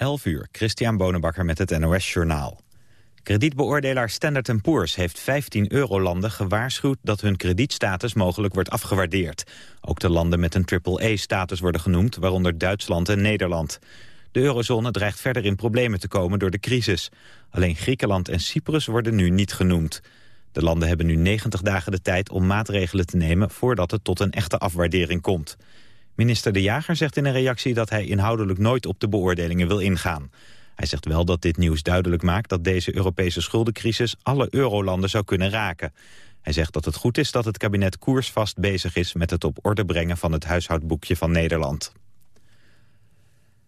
11 uur, Christian Bonenbakker met het NOS Journaal. Kredietbeoordelaar Standard Poor's heeft 15 eurolanden gewaarschuwd dat hun kredietstatus mogelijk wordt afgewaardeerd. Ook de landen met een triple-A-status worden genoemd, waaronder Duitsland en Nederland. De eurozone dreigt verder in problemen te komen door de crisis. Alleen Griekenland en Cyprus worden nu niet genoemd. De landen hebben nu 90 dagen de tijd om maatregelen te nemen voordat het tot een echte afwaardering komt. Minister De Jager zegt in een reactie dat hij inhoudelijk nooit op de beoordelingen wil ingaan. Hij zegt wel dat dit nieuws duidelijk maakt dat deze Europese schuldencrisis alle eurolanden zou kunnen raken. Hij zegt dat het goed is dat het kabinet koersvast bezig is met het op orde brengen van het huishoudboekje van Nederland.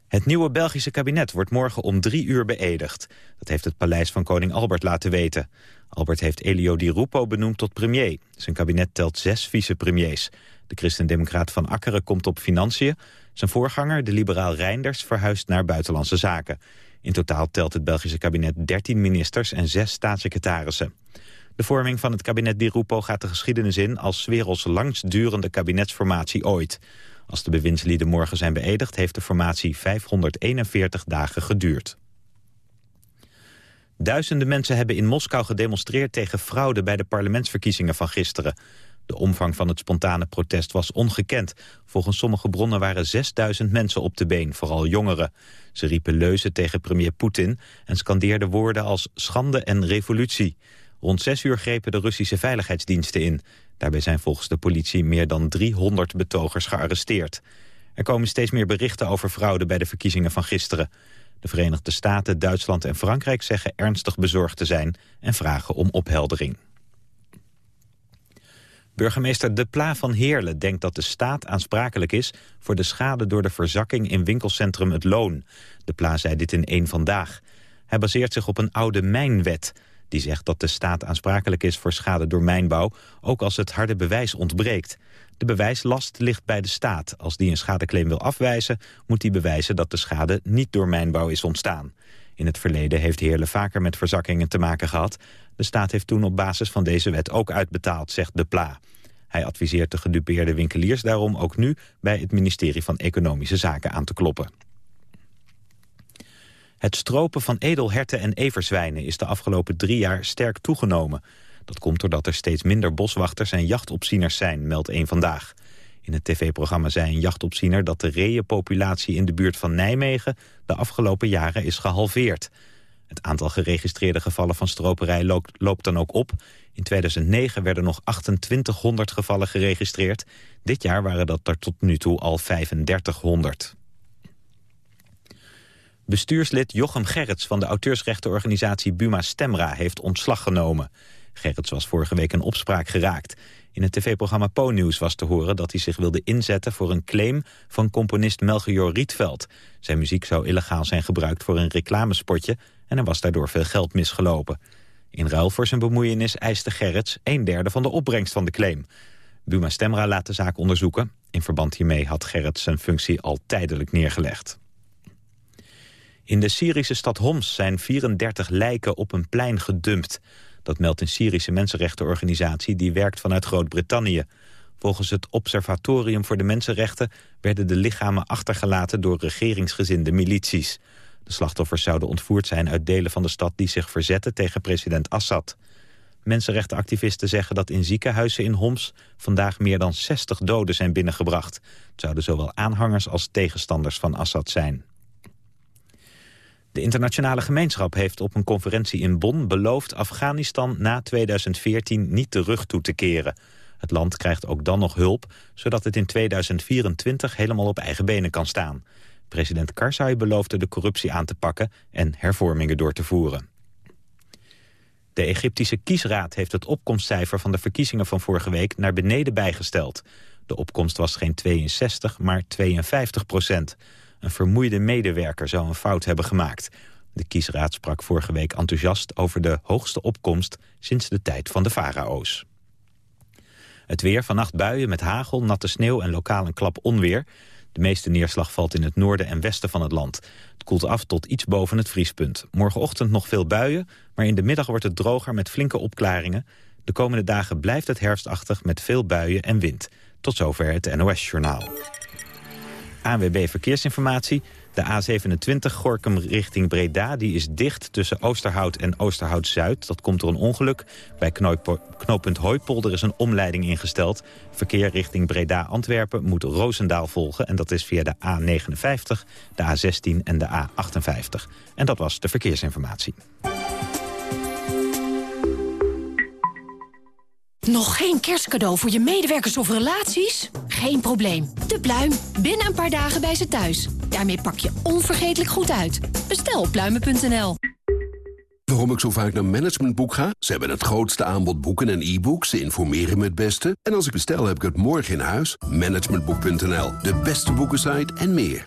Het nieuwe Belgische kabinet wordt morgen om drie uur beëdigd. Dat heeft het paleis van koning Albert laten weten. Albert heeft Elio Di Rupo benoemd tot premier. Zijn kabinet telt zes vicepremiers. De christendemocraat Van Akkeren komt op financiën. Zijn voorganger, de liberaal Reinders, verhuist naar buitenlandse zaken. In totaal telt het Belgische kabinet 13 ministers en zes staatssecretarissen. De vorming van het kabinet Di Rupo gaat de geschiedenis in... als werelds langstdurende kabinetsformatie ooit. Als de bewindslieden morgen zijn beëdigd... heeft de formatie 541 dagen geduurd. Duizenden mensen hebben in Moskou gedemonstreerd tegen fraude bij de parlementsverkiezingen van gisteren. De omvang van het spontane protest was ongekend. Volgens sommige bronnen waren 6000 mensen op de been, vooral jongeren. Ze riepen leuzen tegen premier Poetin en scandeerden woorden als schande en revolutie. Rond zes uur grepen de Russische veiligheidsdiensten in. Daarbij zijn volgens de politie meer dan 300 betogers gearresteerd. Er komen steeds meer berichten over fraude bij de verkiezingen van gisteren. De Verenigde Staten, Duitsland en Frankrijk zeggen ernstig bezorgd te zijn en vragen om opheldering. Burgemeester De Pla van Heerlen denkt dat de staat aansprakelijk is... voor de schade door de verzakking in winkelcentrum Het Loon. De Pla zei dit in één Vandaag. Hij baseert zich op een oude mijnwet... die zegt dat de staat aansprakelijk is voor schade door mijnbouw... ook als het harde bewijs ontbreekt. De bewijslast ligt bij de staat. Als die een schadeclaim wil afwijzen... moet die bewijzen dat de schade niet door mijnbouw is ontstaan. In het verleden heeft Heerlen vaker met verzakkingen te maken gehad. De staat heeft toen op basis van deze wet ook uitbetaald, zegt De Pla. Hij adviseert de gedupeerde winkeliers daarom ook nu... bij het ministerie van Economische Zaken aan te kloppen. Het stropen van edelherten en everzwijnen is de afgelopen drie jaar sterk toegenomen. Dat komt doordat er steeds minder boswachters en jachtopzieners zijn, meldt één vandaag. In het tv-programma zei een jachtopziener dat de reeënpopulatie in de buurt van Nijmegen de afgelopen jaren is gehalveerd. Het aantal geregistreerde gevallen van stroperij loopt, dan ook op. In 2009 werden nog 2800 gevallen geregistreerd. Dit jaar waren dat er tot nu toe al 3500. Bestuurslid Jochem Gerrits van de auteursrechtenorganisatie Buma Stemra heeft ontslag genomen. Gerrits was vorige week een opspraak geraakt. In het tv-programma Po-nieuws was te horen dat hij zich wilde inzetten voor een claim van componist Melchior Rietveld. Zijn muziek zou illegaal zijn gebruikt voor een reclamespotje en er was daardoor veel geld misgelopen. In ruil voor zijn bemoeienis eiste Gerrits een derde van de opbrengst van de claim. Buma Stemra laat de zaak onderzoeken. In verband hiermee had Gerrits zijn functie al tijdelijk neergelegd. In de Syrische stad Homs zijn 34 lijken op een plein gedumpt. Dat meldt een Syrische mensenrechtenorganisatie die werkt vanuit Groot-Brittannië. Volgens het Observatorium voor de Mensenrechten werden de lichamen achtergelaten door regeringsgezinde milities. De slachtoffers zouden ontvoerd zijn uit delen van de stad die zich verzetten tegen president Assad. Mensenrechtenactivisten zeggen dat in ziekenhuizen in Homs vandaag meer dan 60 doden zijn binnengebracht. Het zouden zowel aanhangers als tegenstanders van Assad zijn. De internationale gemeenschap heeft op een conferentie in Bonn beloofd Afghanistan na 2014 niet de rug toe te keren. Het land krijgt ook dan nog hulp, zodat het in 2024 helemaal op eigen benen kan staan. President Karzai beloofde de corruptie aan te pakken en hervormingen door te voeren. De Egyptische kiesraad heeft het opkomstcijfer van de verkiezingen van vorige week naar beneden bijgesteld. De opkomst was geen 62, maar 52 procent. Een vermoeide medewerker zou een fout hebben gemaakt. De kiesraad sprak vorige week enthousiast over de hoogste opkomst sinds de tijd van de farao's. Het weer, vannacht buien met hagel, natte sneeuw en lokaal een klap onweer. De meeste neerslag valt in het noorden en westen van het land. Het koelt af tot iets boven het vriespunt. Morgenochtend nog veel buien, maar in de middag wordt het droger met flinke opklaringen. De komende dagen blijft het herfstachtig met veel buien en wind. Tot zover het NOS-journaal. ANWB Verkeersinformatie. De A27 Gorkum richting Breda die is dicht tussen Oosterhout en Oosterhout-Zuid. Dat komt door een ongeluk. Bij knooppunt Hooipolder is een omleiding ingesteld. Verkeer richting Breda-Antwerpen moet Roosendaal volgen. En dat is via de A59, de A16 en de A58. En dat was de verkeersinformatie. Nog geen kerstcadeau voor je medewerkers of relaties? Geen probleem. De pluim. Binnen een paar dagen bij ze thuis. Daarmee pak je onvergetelijk goed uit. Bestel op pluimen.nl. Waarom ik zo vaak naar Managementboek ga? Ze hebben het grootste aanbod boeken en e-books. Ze informeren me het beste. En als ik bestel, heb ik het morgen in huis. Managementboek.nl, de beste boekensite en meer.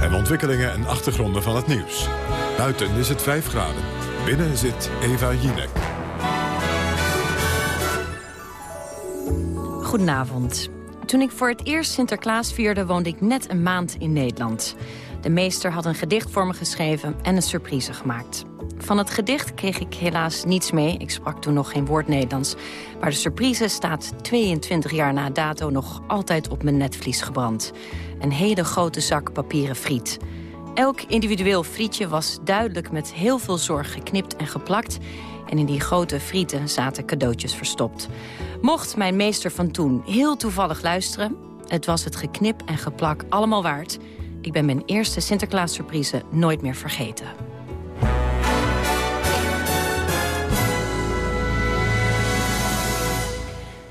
En ontwikkelingen en achtergronden van het nieuws. Buiten is het 5 graden. Binnen zit Eva Jinek. Goedenavond. Toen ik voor het eerst Sinterklaas vierde, woonde ik net een maand in Nederland. De meester had een gedicht voor me geschreven en een surprise gemaakt. Van het gedicht kreeg ik helaas niets mee. Ik sprak toen nog geen woord Nederlands. Maar de surprise staat 22 jaar na dato nog altijd op mijn netvlies gebrand. Een hele grote zak papieren friet. Elk individueel frietje was duidelijk met heel veel zorg geknipt en geplakt. En in die grote frieten zaten cadeautjes verstopt. Mocht mijn meester van toen heel toevallig luisteren... het was het geknip en geplak allemaal waard. Ik ben mijn eerste Sinterklaas surprise nooit meer vergeten.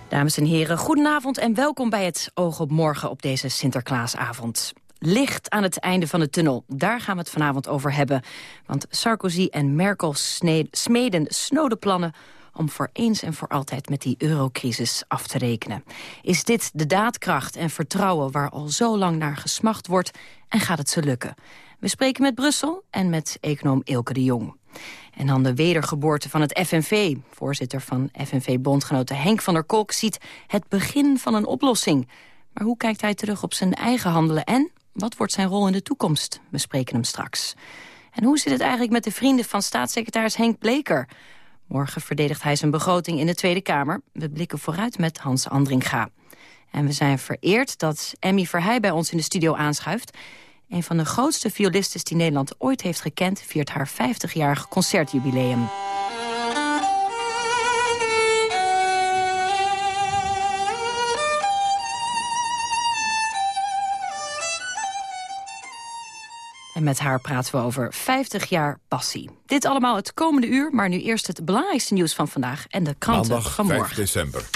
Dames en heren, goedenavond en welkom bij het Oog op Morgen op deze Sinterklaasavond. Licht aan het einde van de tunnel, daar gaan we het vanavond over hebben. Want Sarkozy en Merkel smeden snode plannen om voor eens en voor altijd met die eurocrisis af te rekenen. Is dit de daadkracht en vertrouwen waar al zo lang naar gesmacht wordt en gaat het ze lukken? We spreken met Brussel en met econoom Ilke de Jong. En dan de wedergeboorte van het FNV. Voorzitter van FNV-bondgenoten Henk van der Kolk ziet het begin van een oplossing. Maar hoe kijkt hij terug op zijn eigen handelen en wat wordt zijn rol in de toekomst? We spreken hem straks. En hoe zit het eigenlijk met de vrienden van staatssecretaris Henk Bleker? Morgen verdedigt hij zijn begroting in de Tweede Kamer. We blikken vooruit met Hans Andringa. En we zijn vereerd dat Emmy Verheij bij ons in de studio aanschuift. Een van de grootste violisten die Nederland ooit heeft gekend... viert haar 50-jarig concertjubileum. En met haar praten we over 50 jaar passie. Dit allemaal het komende uur, maar nu eerst het belangrijkste nieuws van vandaag... en de kranten Maandag, van morgen. 5 december.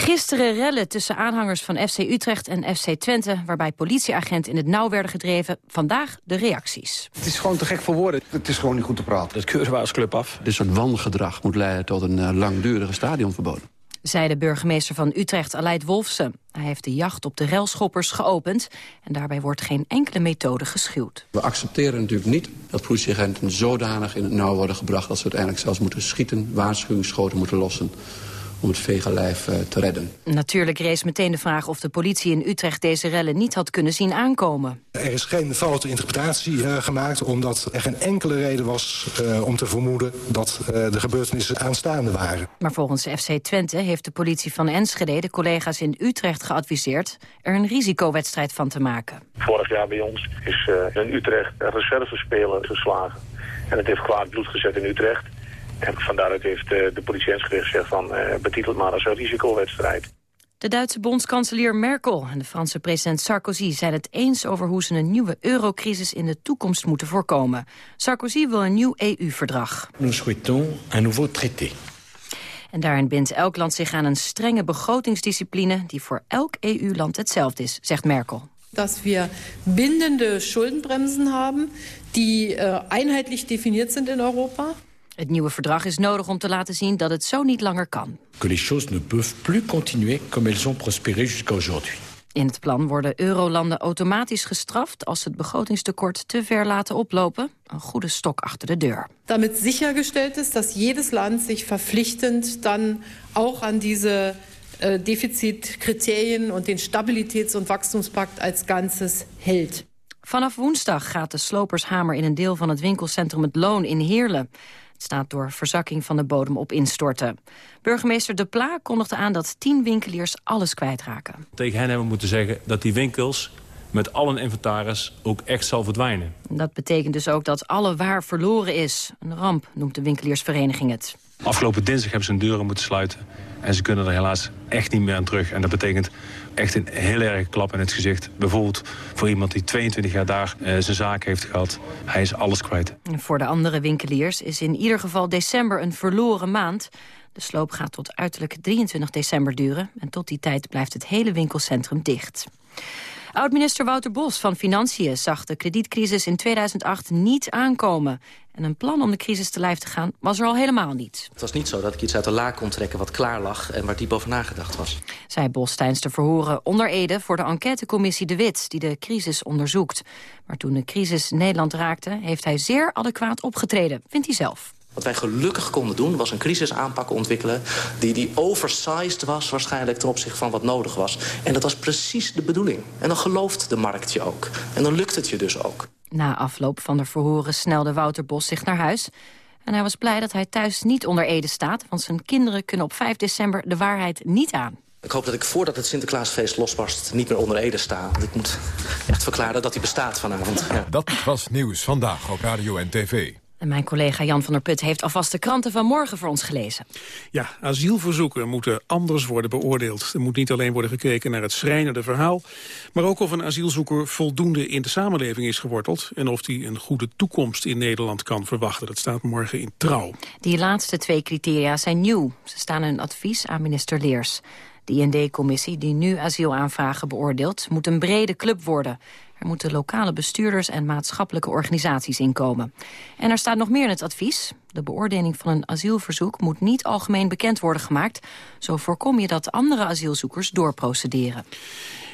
Gisteren rellen tussen aanhangers van FC Utrecht en FC Twente... waarbij politieagenten in het nauw werden gedreven. Vandaag de reacties. Het is gewoon te gek voor woorden. Het is gewoon niet goed te praten. Dat keuren we als club af. Dit soort wangedrag moet leiden tot een uh, langdurige stadionverbod. Zei de burgemeester van Utrecht, Aleid Wolfsen. Hij heeft de jacht op de relschoppers geopend... en daarbij wordt geen enkele methode geschuwd. We accepteren natuurlijk niet dat politieagenten zodanig in het nauw worden gebracht... dat ze uiteindelijk zelfs moeten schieten, waarschuwingsschoten moeten lossen om het vegenlijf uh, te redden. Natuurlijk rees meteen de vraag of de politie in Utrecht deze rellen niet had kunnen zien aankomen. Er is geen foute interpretatie uh, gemaakt omdat er geen enkele reden was uh, om te vermoeden dat de gebeurtenissen aanstaande waren. Maar volgens FC Twente heeft de politie van Enschede de collega's in Utrecht geadviseerd er een risicowedstrijd van te maken. Vorig jaar bij ons is in Utrecht een reservespeler geslagen. En het heeft kwaad bloed gezet in Utrecht. En vandaaruit heeft de, de politie Enschede gezegd van uh, betitel het maar als een risicowedstrijd. De Duitse bondskanselier Merkel en de Franse president Sarkozy zijn het eens over hoe ze een nieuwe eurocrisis in de toekomst moeten voorkomen. Sarkozy wil een nieuw EU-verdrag. Nous souhaitons un nouveau traité. En daarin bindt elk land zich aan een strenge begrotingsdiscipline die voor elk EU-land hetzelfde is, zegt Merkel. Dat we bindende Schuldenbremsen hebben die uh, einheitlich definiert zijn in Europa. Het nieuwe verdrag is nodig om te laten zien dat het zo niet langer kan. Que les choses ne peuvent plus continuer comme elles ont prospéré jusqu'à aujourd'hui. In het plan worden eurolanden automatisch gestraft als ze het begrotingstekort te ver laten oplopen. Een goede stok achter de deur. Damit sichergestellt ist, dass jedes Land sich verpflichtend dann auch an diese äh, Defizitkriterien und den Stabilitäts- und Wachstumspakt als Ganzes hält. Vanaf woensdag gaat de slopershamer in een deel van het winkelcentrum Het Loon in Heerlen. Het staat door verzakking van de bodem op instorten. Burgemeester De Pla kondigde aan dat tien winkeliers alles kwijtraken. Tegen hen hebben we moeten zeggen dat die winkels met al hun inventaris ook echt zal verdwijnen. Dat betekent dus ook dat alle waar verloren is. Een ramp noemt de winkeliersvereniging het. Afgelopen dinsdag hebben ze hun deuren moeten sluiten. En ze kunnen er helaas echt niet meer aan terug. En dat betekent echt een heel erg klap in het gezicht. Bijvoorbeeld voor iemand die 22 jaar daar uh, zijn zaak heeft gehad. Hij is alles kwijt. Voor de andere winkeliers is in ieder geval december een verloren maand. De sloop gaat tot uiterlijk 23 december duren. En tot die tijd blijft het hele winkelcentrum dicht. Oud-minister Wouter Bos van Financiën zag de kredietcrisis in 2008 niet aankomen. En een plan om de crisis te lijf te gaan was er al helemaal niet. Het was niet zo dat ik iets uit de la kon trekken wat klaar lag... en waar diep over nagedacht was. Zei Bos tijdens de verhoren onder Ede voor de enquêtecommissie De Wit... die de crisis onderzoekt. Maar toen de crisis Nederland raakte, heeft hij zeer adequaat opgetreden, vindt hij zelf. Wat wij gelukkig konden doen, was een crisisaanpak ontwikkelen... die, die oversized was waarschijnlijk ten opzichte van wat nodig was. En dat was precies de bedoeling. En dan gelooft de markt je ook. En dan lukt het je dus ook. Na afloop van de verhoren snelde Wouter Bos zich naar huis. En hij was blij dat hij thuis niet onder Ede staat... want zijn kinderen kunnen op 5 december de waarheid niet aan. Ik hoop dat ik voordat het Sinterklaasfeest losbarst niet meer onder Ede sta. Want ik moet echt verklaren dat hij bestaat vanavond. Ja. Dat was Nieuws Vandaag op Radio en TV. En mijn collega Jan van der Put heeft alvast de kranten van morgen voor ons gelezen. Ja, asielverzoeken moeten anders worden beoordeeld. Er moet niet alleen worden gekeken naar het schrijnende verhaal... maar ook of een asielzoeker voldoende in de samenleving is geworteld... en of hij een goede toekomst in Nederland kan verwachten. Dat staat morgen in Trouw. Die laatste twee criteria zijn nieuw. Ze staan in een advies aan minister Leers. De IND-commissie die nu asielaanvragen beoordeelt... moet een brede club worden... Er moeten lokale bestuurders en maatschappelijke organisaties inkomen. En er staat nog meer in het advies. De beoordeling van een asielverzoek moet niet algemeen bekend worden gemaakt. Zo voorkom je dat andere asielzoekers doorprocederen.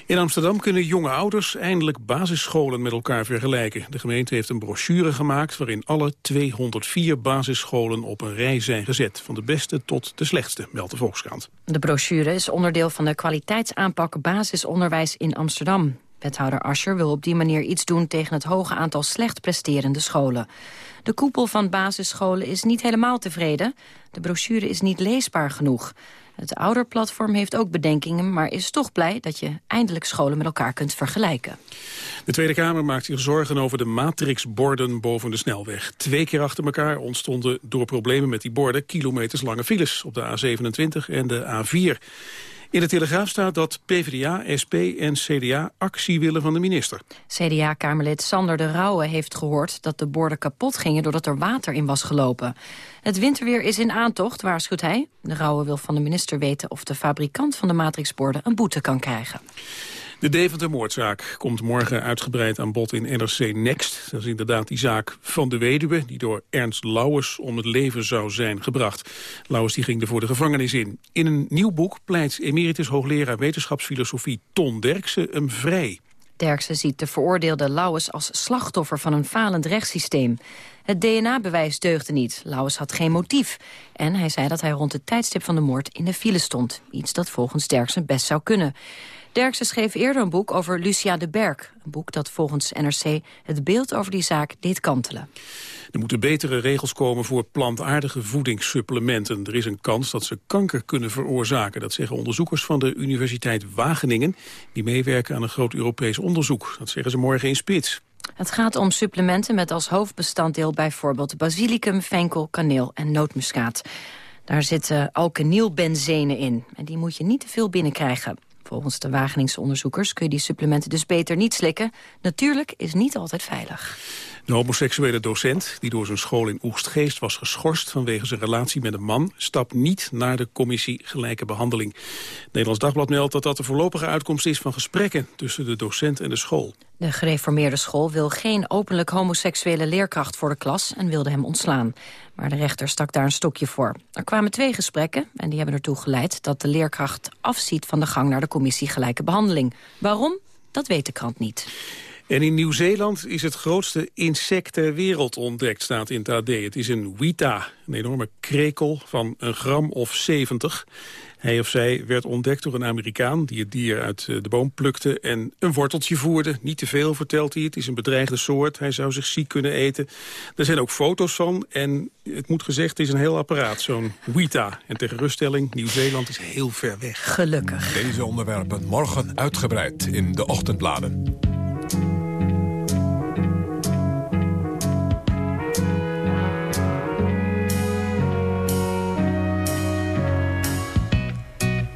In Amsterdam kunnen jonge ouders eindelijk basisscholen met elkaar vergelijken. De gemeente heeft een brochure gemaakt waarin alle 204 basisscholen op een rij zijn gezet. Van de beste tot de slechtste, meldt de Volkskrant. De brochure is onderdeel van de kwaliteitsaanpak basisonderwijs in Amsterdam. Wethouder Ascher wil op die manier iets doen tegen het hoge aantal slecht presterende scholen. De koepel van basisscholen is niet helemaal tevreden. De brochure is niet leesbaar genoeg. Het ouderplatform heeft ook bedenkingen, maar is toch blij dat je eindelijk scholen met elkaar kunt vergelijken. De Tweede Kamer maakt zich zorgen over de matrixborden boven de snelweg. Twee keer achter elkaar ontstonden door problemen met die borden kilometerslange files op de A27 en de A4. In de Telegraaf staat dat PvdA, SP en CDA actie willen van de minister. CDA-kamerlid Sander de Rauwe heeft gehoord dat de borden kapot gingen doordat er water in was gelopen. Het winterweer is in aantocht, waarschuwt hij. De Rauwe wil van de minister weten of de fabrikant van de matrixborden een boete kan krijgen. De Deventer-moordzaak komt morgen uitgebreid aan bod in NRC Next. Dat is inderdaad die zaak van de weduwe... die door Ernst Lauwers om het leven zou zijn gebracht. Lauwers die ging er voor de gevangenis in. In een nieuw boek pleit emeritus hoogleraar wetenschapsfilosofie Ton Derksen hem vrij. Derksen ziet de veroordeelde Lauwers als slachtoffer van een falend rechtssysteem. Het DNA-bewijs deugde niet. Lauwers had geen motief. En hij zei dat hij rond het tijdstip van de moord in de file stond. Iets dat volgens Derksen best zou kunnen. Derksen schreef eerder een boek over Lucia de Berg. Een boek dat volgens NRC het beeld over die zaak deed kantelen. Er moeten betere regels komen voor plantaardige voedingssupplementen. Er is een kans dat ze kanker kunnen veroorzaken. Dat zeggen onderzoekers van de Universiteit Wageningen... die meewerken aan een groot Europees onderzoek. Dat zeggen ze morgen in Spits. Het gaat om supplementen met als hoofdbestanddeel bijvoorbeeld basilicum, venkel, kaneel en nootmuskaat. Daar zitten alkynylbenzene in en die moet je niet te veel binnenkrijgen. Volgens de Wageningse onderzoekers kun je die supplementen dus beter niet slikken. Natuurlijk is niet altijd veilig. De homoseksuele docent, die door zijn school in Oegstgeest was geschorst vanwege zijn relatie met een man, stapt niet naar de commissie Gelijke Behandeling. Nederlands Dagblad meldt dat dat de voorlopige uitkomst is van gesprekken tussen de docent en de school. De gereformeerde school wil geen openlijk homoseksuele leerkracht voor de klas en wilde hem ontslaan. Maar de rechter stak daar een stokje voor. Er kwamen twee gesprekken en die hebben ertoe geleid dat de leerkracht afziet van de gang naar de commissie Gelijke Behandeling. Waarom? Dat weet de krant niet. En in Nieuw-Zeeland is het grootste insect ter wereld ontdekt, staat in het AD. Het is een wita, een enorme krekel van een gram of 70. Hij of zij werd ontdekt door een Amerikaan die het dier uit eh, de boom plukte en een worteltje voerde. Niet te veel, vertelt hij. Het is een bedreigde soort. Hij zou zich ziek kunnen eten. Er zijn ook foto's van en het moet gezegd, het is een heel apparaat, zo'n Wita. En tegen ruststelling, Nieuw-Zeeland is heel ver weg. Gelukkig. Deze onderwerpen morgen uitgebreid in de ochtendbladen.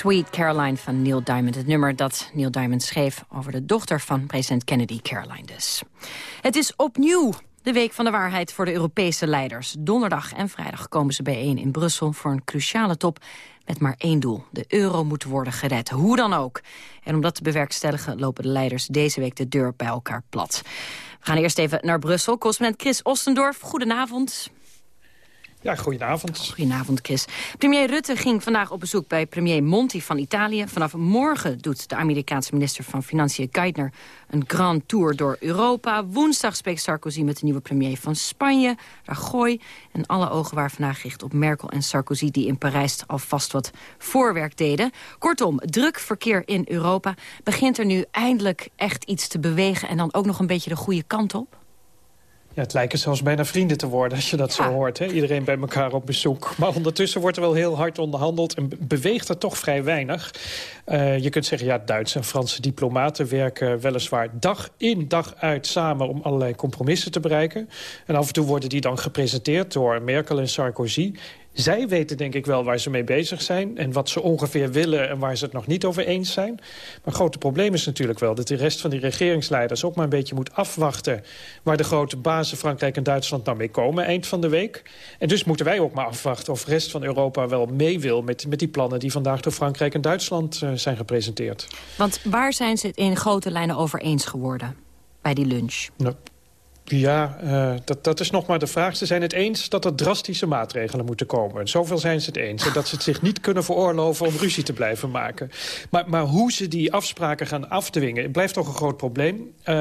Sweet Caroline van Neil Diamond. Het nummer dat Neil Diamond schreef over de dochter van president Kennedy, Caroline dus. Het is opnieuw de Week van de Waarheid voor de Europese leiders. Donderdag en vrijdag komen ze bijeen in Brussel voor een cruciale top met maar één doel. De euro moet worden gered, hoe dan ook. En om dat te bewerkstelligen lopen de leiders deze week de deur bij elkaar plat. We gaan eerst even naar Brussel. Correspondent Chris Ostendorf, goedenavond. Ja, goedenavond. Goedenavond, Chris. Premier Rutte ging vandaag op bezoek bij premier Monti van Italië. Vanaf morgen doet de Amerikaanse minister van Financiën Geithner een grand tour door Europa. Woensdag spreekt Sarkozy met de nieuwe premier van Spanje, Rajoy. En alle ogen waren vandaag gericht op Merkel en Sarkozy... die in Parijs alvast wat voorwerk deden. Kortom, druk verkeer in Europa. Begint er nu eindelijk echt iets te bewegen... en dan ook nog een beetje de goede kant op? Ja, het lijken zelfs bijna vrienden te worden als je dat zo hoort. Hè? Iedereen bij elkaar op bezoek. Maar ondertussen wordt er wel heel hard onderhandeld... en beweegt er toch vrij weinig. Uh, je kunt zeggen, ja, Duitse en Franse diplomaten werken weliswaar dag in dag uit samen... om allerlei compromissen te bereiken. En af en toe worden die dan gepresenteerd door Merkel en Sarkozy. Zij weten denk ik wel waar ze mee bezig zijn... en wat ze ongeveer willen en waar ze het nog niet over eens zijn. Maar het grote probleem is natuurlijk wel... dat de rest van die regeringsleiders ook maar een beetje moet afwachten... waar de grote bazen Frankrijk en Duitsland nou mee komen eind van de week. En dus moeten wij ook maar afwachten of de rest van Europa wel mee wil... met, met die plannen die vandaag door Frankrijk en Duitsland uh, zijn gepresenteerd. Want waar zijn ze het in grote lijnen over eens geworden bij die lunch? Nou, ja, uh, dat, dat is nog maar de vraag. Ze zijn het eens dat er drastische maatregelen moeten komen. Zoveel zijn ze het eens. En dat ze het zich niet kunnen veroorloven om ruzie te blijven maken. Maar, maar hoe ze die afspraken gaan afdwingen... blijft toch een groot probleem. Uh,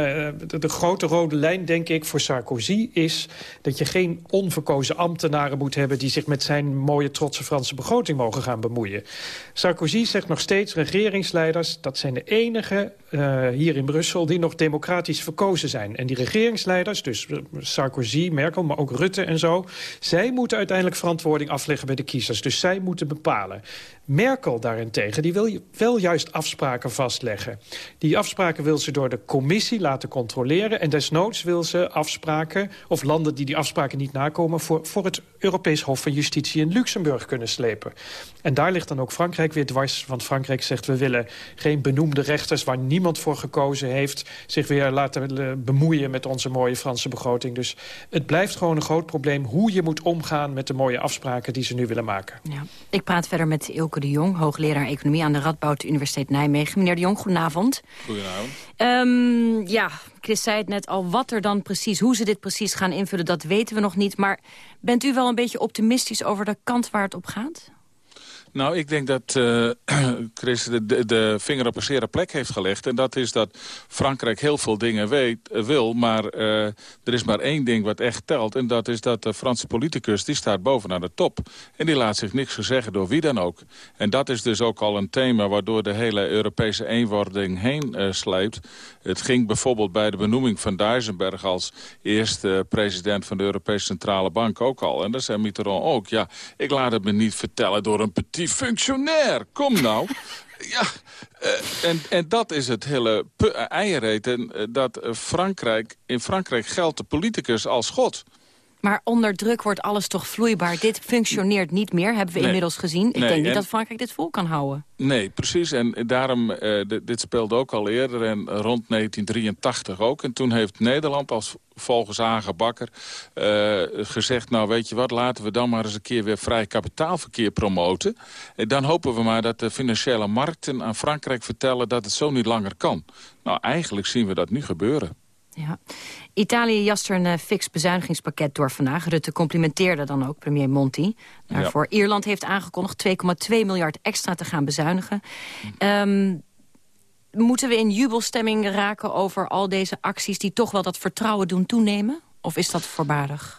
de, grote rode lijn, denk ik, voor Sarkozy is... dat je geen onverkozen ambtenaren moet hebben... die zich met zijn mooie, trotse Franse begroting mogen gaan bemoeien. Sarkozy zegt nog steeds, regeringsleiders... dat zijn de enige uh, hier in Brussel die nog democratisch verkozen zijn. En die regeringsleiders dus Sarkozy, Merkel, maar ook Rutte en zo... zij moeten uiteindelijk verantwoording afleggen bij de kiezers. Dus zij moeten bepalen. Merkel daarentegen, die wil wel juist afspraken vastleggen. Die afspraken wil ze door de commissie laten controleren... en desnoods wil ze afspraken, of landen die die afspraken niet nakomen... voor, voor het Europees Hof van Justitie in Luxemburg kunnen slepen. En daar ligt dan ook Frankrijk weer dwars. Want Frankrijk zegt, we willen geen benoemde rechters... waar niemand voor gekozen heeft... zich weer laten bemoeien met onze mooie Franse begroting. Dus het blijft gewoon een groot probleem... hoe je moet omgaan met de mooie afspraken die ze nu willen maken. Ja. Ik praat verder met Ilke de Jong, hoogleraar Economie... aan de Radboud Universiteit Nijmegen. Meneer de Jong, goedenavond. Goedenavond. Um, ja, Chris zei het net al, wat er dan precies, hoe ze dit precies gaan invullen... dat weten we nog niet. Maar bent u wel een beetje optimistisch over de kant waar het op gaat? Nou, ik denk dat uh, Chris de, de, vinger op een zere plek heeft gelegd. En dat is dat Frankrijk heel veel dingen weet, uh, wil. Maar uh, er is maar één ding wat echt telt. En dat is dat de Franse politicus, die staat bovenaan de top. En die laat zich niks gezeggen door wie dan ook. En dat is dus ook al een thema waardoor de hele Europese eenwording heen sleept. Het ging bijvoorbeeld bij de benoeming van Duisenberg als eerste president van de Europese Centrale Bank ook al. En dat zei Mitterrand ook. Ja, ik laat het me niet vertellen door een petit functionair. Kom nou. Ja, uh, en, en dat is het hele eiereten. Uh, dat Frankrijk, in Frankrijk geldt de politicus als god. Maar onder druk wordt alles toch vloeibaar. Dit functioneert niet meer, hebben we inmiddels gezien. Ik denk niet dat Frankrijk dit vol kan houden. Nee, precies. En daarom, uh, dit speelde ook al eerder en rond 1983 ook. En toen heeft Nederland als volgens Hagen Bakker uh, gezegd... nou weet je wat, laten we dan maar eens een keer weer vrij kapitaalverkeer promoten. En dan hopen we maar dat de financiële markten aan Frankrijk vertellen... dat het zo niet langer kan. Nou, eigenlijk zien we dat nu gebeuren. Ja. Italië jast er een uh, fix bezuinigingspakket door vandaag. Rutte complimenteerde dan ook premier Monti. Daarvoor Ierland heeft aangekondigd 2,2 miljard extra te gaan bezuinigen. Um, moeten we in jubelstemming raken over al deze acties... die toch wel dat vertrouwen doen toenemen? Of is dat voorbarig?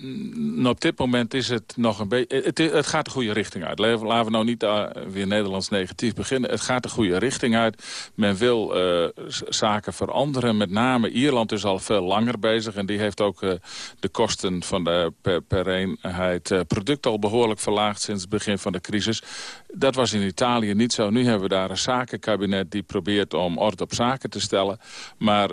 Nou, op dit moment is het nog een beetje... Het, het, gaat de goede richting uit. Laten we nou niet uh, weer Nederlands negatief beginnen. Het gaat de goede richting uit. Men wil uh, zaken veranderen. Met name Ierland is al veel langer bezig. En die heeft ook de kosten van de per, per eenheid product al behoorlijk verlaagd... sinds het begin van de crisis. Dat was in Italië niet zo. Nu hebben we daar een zakenkabinet die probeert om orde op zaken te stellen. Maar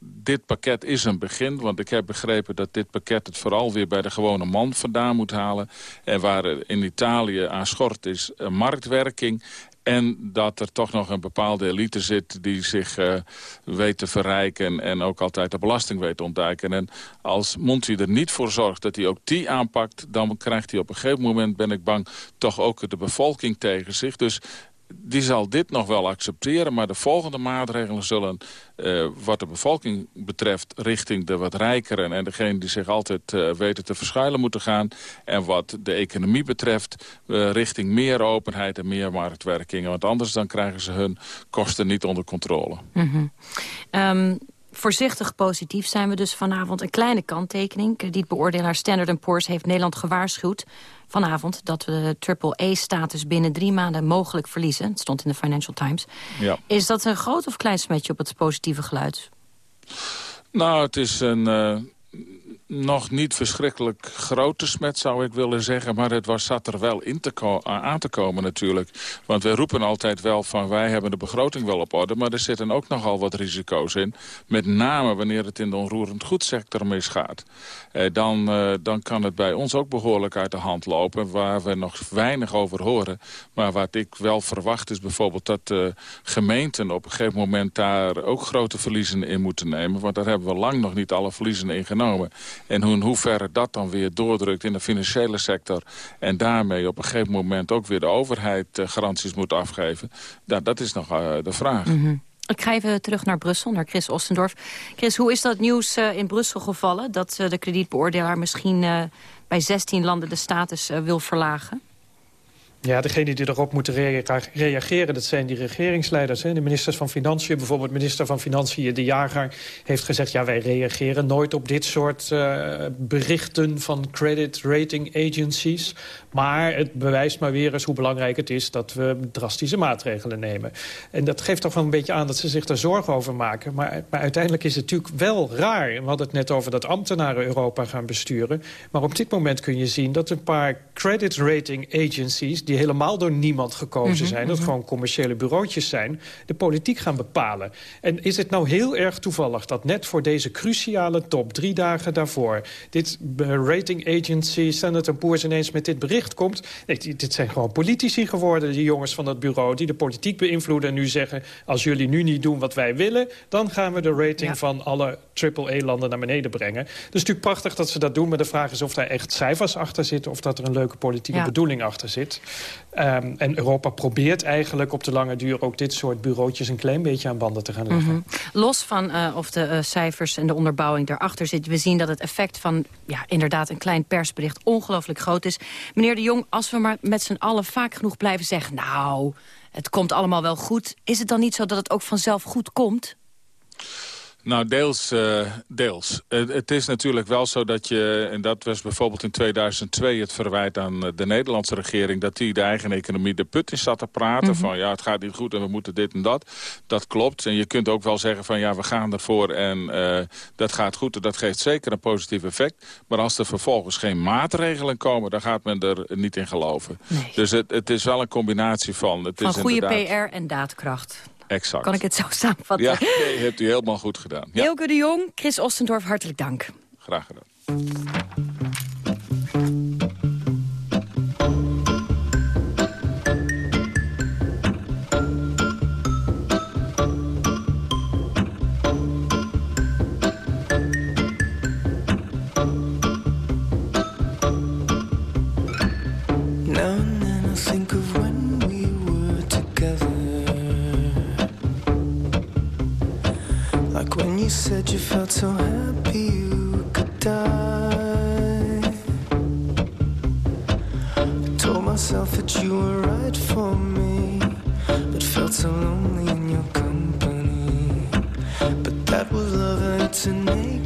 dit pakket is een begin. Want ik heb begrepen dat dit pakket het vooral weer bij de gewone man vandaan moet halen. En waar in Italië aan schort is marktwerking. En dat er toch nog een bepaalde elite zit die zich uh, weet te verrijken... en ook altijd de belasting weet te ontduiken. En als Monti er niet voor zorgt dat hij ook die aanpakt... dan krijgt hij op een gegeven moment, ben ik bang, toch ook de bevolking tegen zich. Dus die zal dit nog wel accepteren. Maar de volgende maatregelen zullen, uh, wat de bevolking betreft... richting de wat rijkeren en degene die zich altijd uh, weten te verschuilen moeten gaan. En wat de economie betreft, uh, richting meer openheid en meer marktwerkingen. Want anders dan krijgen ze hun kosten niet onder controle. -hmm. um, Voorzichtig positief zijn we dus vanavond. Een kleine kanttekening. Kredietbeoordelaar Standard Poor's heeft Nederland gewaarschuwd vanavond... dat we de triple-A-status binnen drie maanden mogelijk verliezen. Het stond in de Financial Times. Ja. Is dat een groot of klein smetje op het positieve geluid? Nou, het is een, uh, nog niet verschrikkelijk grote smet, zou ik willen zeggen. Maar het was, zat er wel in te aan te komen natuurlijk. Want we roepen altijd wel van wij hebben de begroting wel op orde. Maar er zitten ook nogal wat risico's in. Met name wanneer het in de onroerend goedsector misgaat. Eh, dan, eh, dan kan het bij ons ook behoorlijk uit de hand lopen. Waar we nog weinig over horen. Maar wat ik wel verwacht is bijvoorbeeld dat uh, gemeenten op een gegeven moment daar ook grote verliezen in moeten nemen. Want daar hebben we lang nog niet alle verliezen in genomen. En in hoeverre dat dan weer doordrukt in de financiële sector... en daarmee op een gegeven moment ook weer de overheid uh, garanties moet afgeven... Dat, is nog uh, de vraag. -hmm. Ik ga even terug naar Brussel, naar Chris Ostendorf. Chris, hoe is dat nieuws uh, in Brussel gevallen... dat de kredietbeoordelaar misschien bij 16 landen de status wil verlagen? Ja, degene die erop moeten reageren, dat zijn die regeringsleiders. Hè. De ministers van Financiën, bijvoorbeeld minister van Financiën De Jager... heeft gezegd, ja, wij reageren nooit op dit soort uh, berichten... van credit rating agencies. Maar het bewijst maar weer eens hoe belangrijk het is... dat we drastische maatregelen nemen. En dat geeft toch wel een beetje aan dat ze zich daar zorgen over maken. Maar, maar uiteindelijk is het natuurlijk wel raar. We hadden het net over dat ambtenaren Europa gaan besturen. Maar op dit moment kun je zien dat een paar credit rating agencies... die helemaal door niemand gekozen mhm, zijn... dat mm gewoon commerciële bureautjes zijn... de politiek gaan bepalen. En is het nou heel erg toevallig dat net voor deze cruciale top... drie dagen daarvoor, dit uh, rating agency Standard Poor's ineens met dit bericht komt. Nee, dit zijn gewoon politici geworden, die jongens van dat bureau... die de politiek beïnvloeden en nu zeggen... als jullie nu niet doen wat wij willen... dan gaan we de rating van alle triple-A-landen naar beneden brengen. Dus het is natuurlijk prachtig dat ze dat doen... maar de vraag is of daar echt cijfers achter zitten... of dat er een leuke politieke bedoeling achter zit. Um, en Europa probeert eigenlijk op de lange duur... ook dit soort bureautjes een klein beetje aan banden te gaan leggen. -hmm. Los van uh, of de uh, cijfers en de onderbouwing daarachter zit... we zien dat het effect van ja, inderdaad een klein persbericht ongelooflijk groot is. Meneer de Jong, als we maar met z'n allen vaak genoeg blijven zeggen... nou, het komt allemaal wel goed. Is het dan niet zo dat het ook vanzelf goed komt? Nou, deels. Uh, deels. Uh, het is natuurlijk wel zo dat je, en dat was bijvoorbeeld in 2002 het verwijt aan de Nederlandse regering, dat die de eigen economie de put in zat te praten. Mm -hmm. Van ja, het gaat niet goed en we moeten dit en dat. Dat klopt. En je kunt ook wel zeggen van ja, we gaan ervoor en uh, dat gaat goed. En dat geeft zeker een positief effect. Maar als er vervolgens geen maatregelen komen, dan gaat men er niet in geloven. Nee. Dus het, het is wel een combinatie van... Het van is goede. PR en daadkracht. Exact. Kan ik het zo samenvatten? Ja, nee, hebt u helemaal goed gedaan. Ja. De Jong, Chris Ostendorf, hartelijk dank. Graag gedaan. You said you felt so happy you could die. I told myself that you were right for me, but felt so lonely in your company. But that was love, and it's. I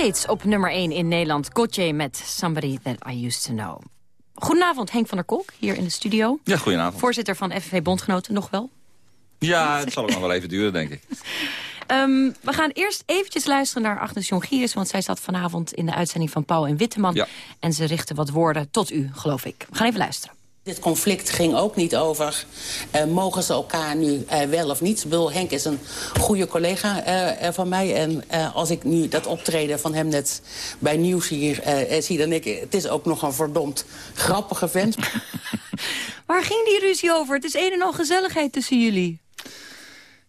steeds op nummer 1 in Nederland. Gotye met Somebody That I Used To Know. Goedenavond, Henk van der Kolk, hier in de studio. Ja, goedenavond. Voorzitter van FNV Bondgenoten, nog wel. Ja, het zal ook nog wel even duren, denk ik. Ehm, we gaan eerst eventjes luisteren naar Agnes Jongerius... want zij zat vanavond in de uitzending van Pauw en Witteman. Ja. En ze richtte wat woorden tot u, geloof ik. We gaan even luisteren. Dit conflict ging ook niet over, eh, mogen ze elkaar nu eh, wel of niet. Bedoel, Henk is een goede collega eh, eh, van mij. En eh, als ik nu dat optreden van hem net bij Nieuws hier zie... dan denk ik, het is ook nog een verdomd grappige vent. Waar ging die ruzie over? Het is een en al gezelligheid tussen jullie.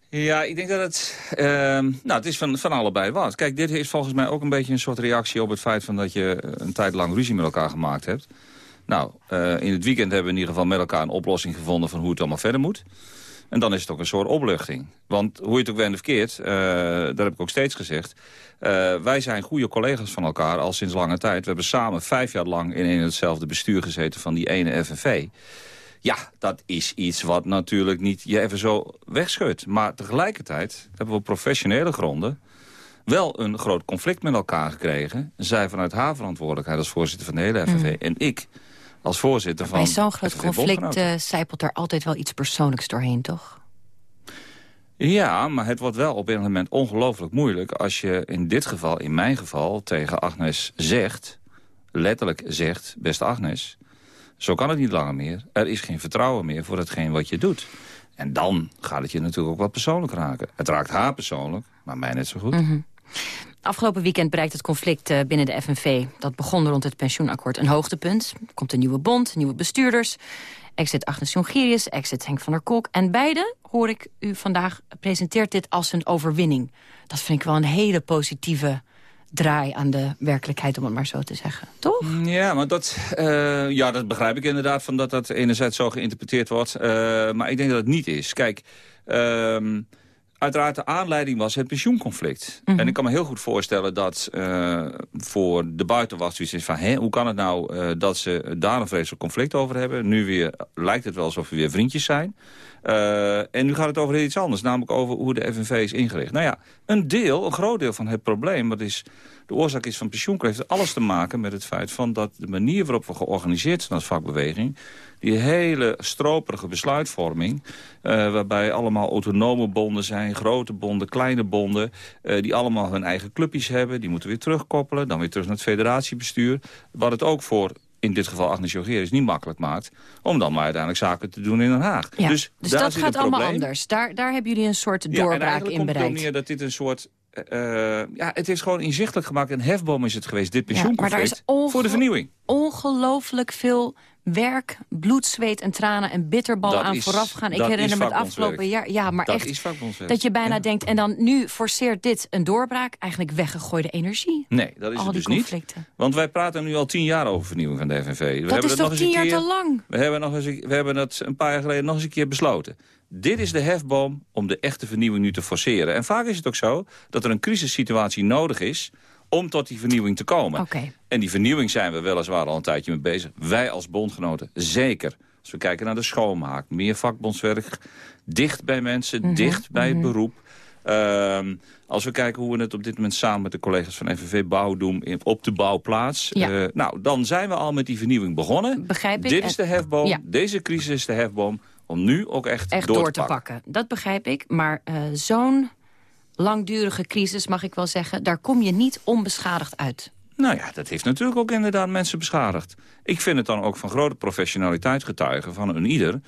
Ja, ik denk dat het... ehm, nou, het is van, van allebei wat. Kijk, dit is volgens mij ook een beetje een soort reactie op het feit... van dat je een tijd lang ruzie met elkaar gemaakt hebt. Nou, eh, in het weekend hebben we in ieder geval met elkaar een oplossing gevonden... van hoe het allemaal verder moet. En dan is het ook een soort opluchting. Want hoe je het ook went of keert, eh, dat heb ik ook steeds gezegd... eh, wij zijn goede collega's van elkaar al sinds lange tijd. We hebben samen vijf jaar lang in een en hetzelfde bestuur gezeten... van die ene FNV. Ja, dat is iets wat natuurlijk niet je even zo wegschudt. Maar tegelijkertijd hebben we op professionele gronden... wel een groot conflict met elkaar gekregen. Zij vanuit haar verantwoordelijkheid als voorzitter van de hele FNV... en ik als voorzitter van... Bij zo'n groot conflict uh, zijpelt er altijd wel iets persoonlijks doorheen, toch? Ja, maar het wordt wel op een moment ongelooflijk moeilijk... als je in dit geval, in mijn geval, tegen Agnes zegt... letterlijk zegt, beste Agnes... zo kan het niet langer meer. Er is geen vertrouwen meer voor hetgeen wat je doet. En dan gaat het je natuurlijk ook wat persoonlijk raken. Het raakt haar persoonlijk, maar mij net zo goed. Mhm. Afgelopen weekend bereikt het conflict eh, binnen de FNV... dat begon rond het pensioenakkoord een hoogtepunt. Er komt een nieuwe bond, nieuwe bestuurders. Exit Agnes Jongerius, exit Henk van der Kolk. En beide, hoor ik u vandaag, presenteert dit als een overwinning. Dat vind ik wel een hele positieve draai aan de werkelijkheid, om het maar zo te zeggen. Toch? Ja, maar dat, eh, ja, dat begrijp ik inderdaad, van dat dat enerzijds zo geïnterpreteerd wordt. Eh, maar ik denk dat het niet is. Kijk, ehm, uiteraard de aanleiding was het pensioenconflict. Mhm. En ik kan me heel goed voorstellen dat eh, voor de buitenwacht zoiets is van... Hè, hoe kan het nou eh, dat ze daar een vreselijk conflict over hebben? Nu weer lijkt het wel alsof we weer vriendjes zijn. Eh, en nu gaat het over iets anders, namelijk over hoe de FNV is ingericht. Nou ja, een deel, een groot deel van het probleem... wat is, de oorzaak is van pensioenconflict... heeft alles te maken met het feit van dat de manier waarop we georganiseerd zijn als vakbeweging... die hele stroperige besluitvorming... eh, waarbij allemaal autonome bonden zijn, grote bonden, kleine bonden... eh, die allemaal hun eigen clubjes hebben, die moeten weer terugkoppelen... dan weer terug naar het federatiebestuur. Wat het ook voor in dit geval Agnes Jongerius niet makkelijk maakt... om dan maar uiteindelijk zaken te doen in Den Haag. Ja, Dus, dus daar dat gaat allemaal anders. Daar, daar hebben jullie een soort Ja, en doorbraak eigenlijk in komt bereikt. neer dat dit een soort... eh, ja, het is gewoon inzichtelijk gemaakt. Een hefboom is het geweest, dit Ja, maar daar pensioenconflict. is voor de vernieuwing. ongelooflijk veel werk, bloed, zweet en tranen en bitterbal Dat aan is- vooraf gaan. Ik dat herinner me het afgelopen jaar. Ja, maar Dat echt dat je bijna Ja. denkt... en dan nu forceert dit een doorbraak. Eigenlijk weggegooide energie. Nee, dat is Al het die dus niet. conflicten. Want wij praten nu al tien jaar over vernieuwing van de FNV. We hebben Dat is toch tien jaar keer- te lang? We hebben, nog eens, een- we hebben het een paar jaar geleden nog eens een keer besloten. Dit is de hefboom om de echte vernieuwing nu te forceren. En vaak is het ook zo dat er een crisissituatie nodig is om tot die vernieuwing te komen. Oké. En die vernieuwing zijn we weliswaar al een tijdje mee bezig. Wij als bondgenoten, zeker. Als we kijken naar de schoonmaak, meer vakbondswerk... dicht bij mensen, Mhm, dicht bij het mhm. beroep. Ehm, als we kijken hoe we het op dit moment samen met de collega's van FNV Bouw doen... In, op de bouwplaats. Ja. eh, nou, dan zijn we al met die vernieuwing begonnen. Begrijp ik. Dit is de hefboom, Ja. deze crisis is de hefboom... om nu ook echt, Echt door, te pakken. Dat begrijp ik. Maar eh, zo'n langdurige crisis, mag ik wel zeggen... daar kom je niet onbeschadigd uit. Nou ja, dat heeft natuurlijk ook inderdaad mensen beschadigd. Ik vind het dan ook van grote professionaliteit getuigen van een ieder...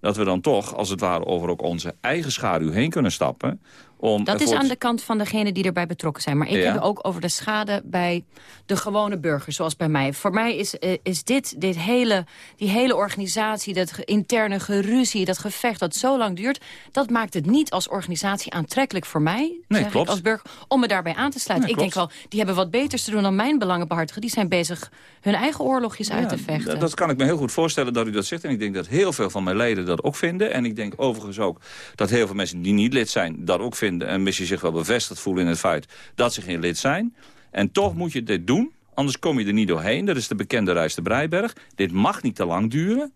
dat we dan toch, als het ware, over ook onze eigen schaduw heen kunnen stappen... Om Dat is aan de kant van degenen die erbij betrokken zijn. Maar ik Ja. heb het ook over de schade bij de gewone burger, zoals bij mij. Voor mij is, eh, is dit, dit hele, die hele organisatie, dat interne geruzie, dat gevecht dat zo lang duurt... dat maakt het niet als organisatie aantrekkelijk voor mij, zeg klopt. ik als burger, om me daarbij aan te sluiten. Nee, ik denk wel, die hebben wat beters te doen dan mijn belangen behartigen. Die zijn bezig hun eigen oorlogjes uit te vechten. Dat kan ik me heel goed voorstellen dat u dat zegt. En ik denk dat heel veel van mijn leden dat ook vinden. En ik denk overigens ook dat heel veel mensen die niet lid zijn... dat ook vinden en misschien zich wel bevestigd voelen in het feit... dat ze geen lid zijn. En toch moet je dit doen, anders kom je er niet doorheen. Dat is de bekende reis de Breiberg. Dit mag niet te lang duren.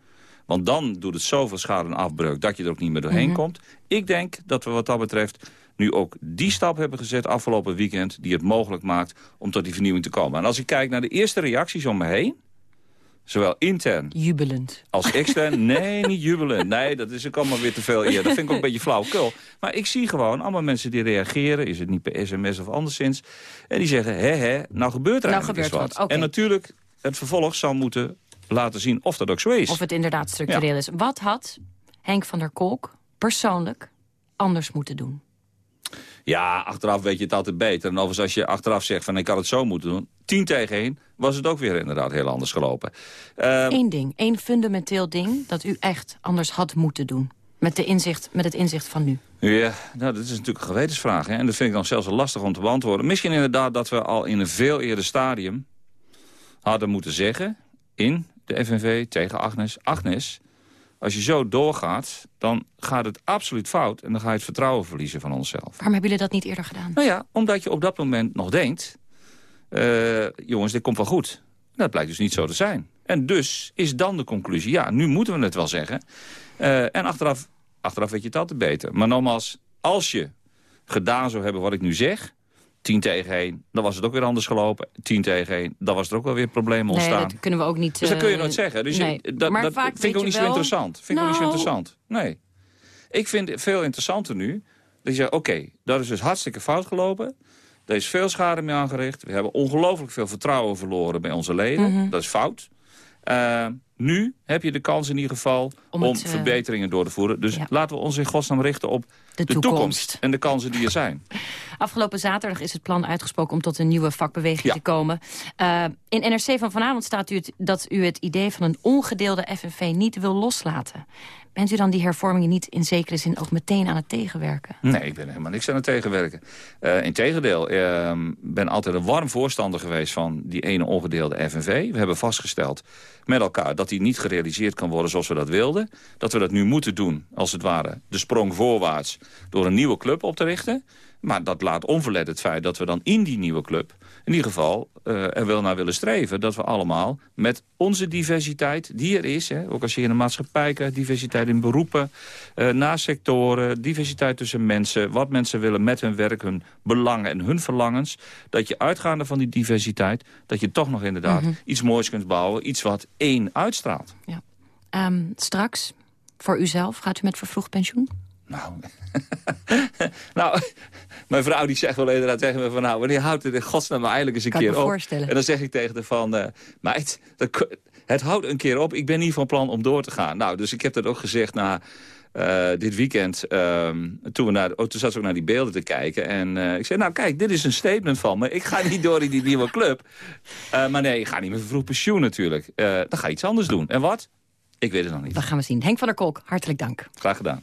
Want dan doet het zoveel schade en afbreuk dat je er ook niet meer doorheen Mhm. komt. Ik denk dat we wat dat betreft nu ook die stap hebben gezet afgelopen weekend... die het mogelijk maakt om tot die vernieuwing te komen. En als ik kijk naar de eerste reacties om me heen... zowel intern Jubelend. als extern, nee, niet jubelen. Nee, dat is ook allemaal weer te veel eer. Dat vind ik ook een beetje flauwekul. Maar ik zie gewoon allemaal mensen die reageren. Is het niet per sms of anderszins. En die zeggen, hè, hè, nou gebeurt er Nou eigenlijk gebeurt wat. En natuurlijk, het vervolg zal moeten laten zien of dat ook zo is. Of het inderdaad structureel is. Wat had Henk van der Kolk persoonlijk anders moeten doen? Ja, achteraf weet je het altijd beter. En overigens als je achteraf zegt van ik had het zo moeten doen. 10 tegen 1 was het ook weer inderdaad heel anders gelopen. Ehm, Eén ding, één fundamenteel ding dat u echt anders had moeten doen. Met, de inzicht, met het inzicht van nu. Ja, nou, dat is natuurlijk een gewetensvraag. Hè? En dat vind ik dan zelfs lastig om te beantwoorden. Misschien inderdaad dat we al in een veel eerder stadium hadden moeten zeggen... in de FNV tegen Agnes... Agnes, als je zo doorgaat, dan gaat het absoluut fout... en dan ga je het vertrouwen verliezen van onszelf. Waarom hebben jullie dat niet eerder gedaan? Nou ja, omdat je op dat moment nog denkt... eh, jongens, dit komt wel goed. Dat blijkt dus niet zo te zijn. En dus is dan de conclusie, ja, nu moeten we het wel zeggen. Eh, en achteraf, achteraf weet je het altijd beter. Maar nogmaals, als je gedaan zou hebben wat ik nu zeg... 10 tegen 1, dan was het ook weer anders gelopen. 10 tegen 1, dan was er ook wel weer problemen Nee, ontstaan. dat kunnen we ook niet... Dus dat kun je eh, nooit zeggen. Dus je- nee. dat, maar dat vaak vind ik ook niet zo interessant. Vind ik ook niet zo Nou, interessant. Nee. Ik vind het veel interessanter nu dat je zegt, oké, dat is dus hartstikke fout gelopen. Er is veel schade mee aangericht. We hebben ongelooflijk veel vertrouwen verloren bij onze leden. Mhm. Dat is fout. Eh, nu heb je de kans in ieder geval om, Om het, eh, verbeteringen door te voeren. Dus ja. laten we ons in godsnaam richten op de, toekomst. toekomst. En de kansen die er zijn. Afgelopen zaterdag is het plan uitgesproken om tot een nieuwe vakbeweging Ja. te komen. Eh, in NRC van vanavond staat u het, dat u het idee van een ongedeelde FNV niet wil loslaten. Bent u dan die hervormingen niet in zekere zin ook meteen aan het tegenwerken? Nee, ik ben helemaal niks aan het tegenwerken. Uh, Integendeel, ik ben altijd een warm voorstander geweest van die ene ongedeelde FNV. We hebben vastgesteld met elkaar dat die niet gerealiseerd kan worden zoals we dat wilden. Dat we dat nu moeten doen, als het ware, de sprong voorwaarts... door een nieuwe club op te richten. Maar dat laat onverlet het feit dat we dan in die nieuwe club... in ieder geval uh, er wel naar willen streven... dat we allemaal met onze diversiteit die er is... Hè, ook als je in de maatschappij kijkt, diversiteit in beroepen... Uh, na sectoren, diversiteit tussen mensen... wat mensen willen met hun werk, hun belangen en hun verlangens... dat je uitgaande van die diversiteit... dat je toch nog inderdaad mm -hmm. iets moois kunt bouwen... iets wat één uitstraalt. Ja. Um, straks, voor uzelf, gaat u met vervroegd pensioen? Nou, nou, mijn vrouw die zegt wel inderdaad tegen me van... nou, wanneer houdt het in godsnaam nou eindelijk eens een kan keer op? Voorstellen. En dan zeg ik tegen haar van... Uh, meid, dat, het houdt een keer op. Ik ben niet van plan om door te gaan. Nou, dus ik heb dat ook gezegd na... Uh, dit weekend, uh, toen, we naar, oh, toen zat ze ook naar die beelden te kijken. En uh, ik zei, nou kijk, dit is een statement van me. Ik ga niet door in die nieuwe club. Maar nee, ik ga niet met vervroegd pensioen natuurlijk. dan ga ik iets anders doen. En wat? Ik weet het nog niet. Dat gaan we zien. Henk van der Kolk, hartelijk dank. Graag gedaan.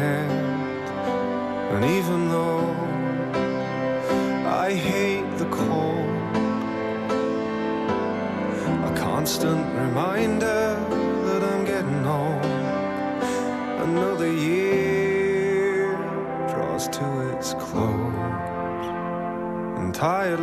Hand. And even though I hate the cold, a constant reminder that I'm getting old. Another year draws to its close, and tired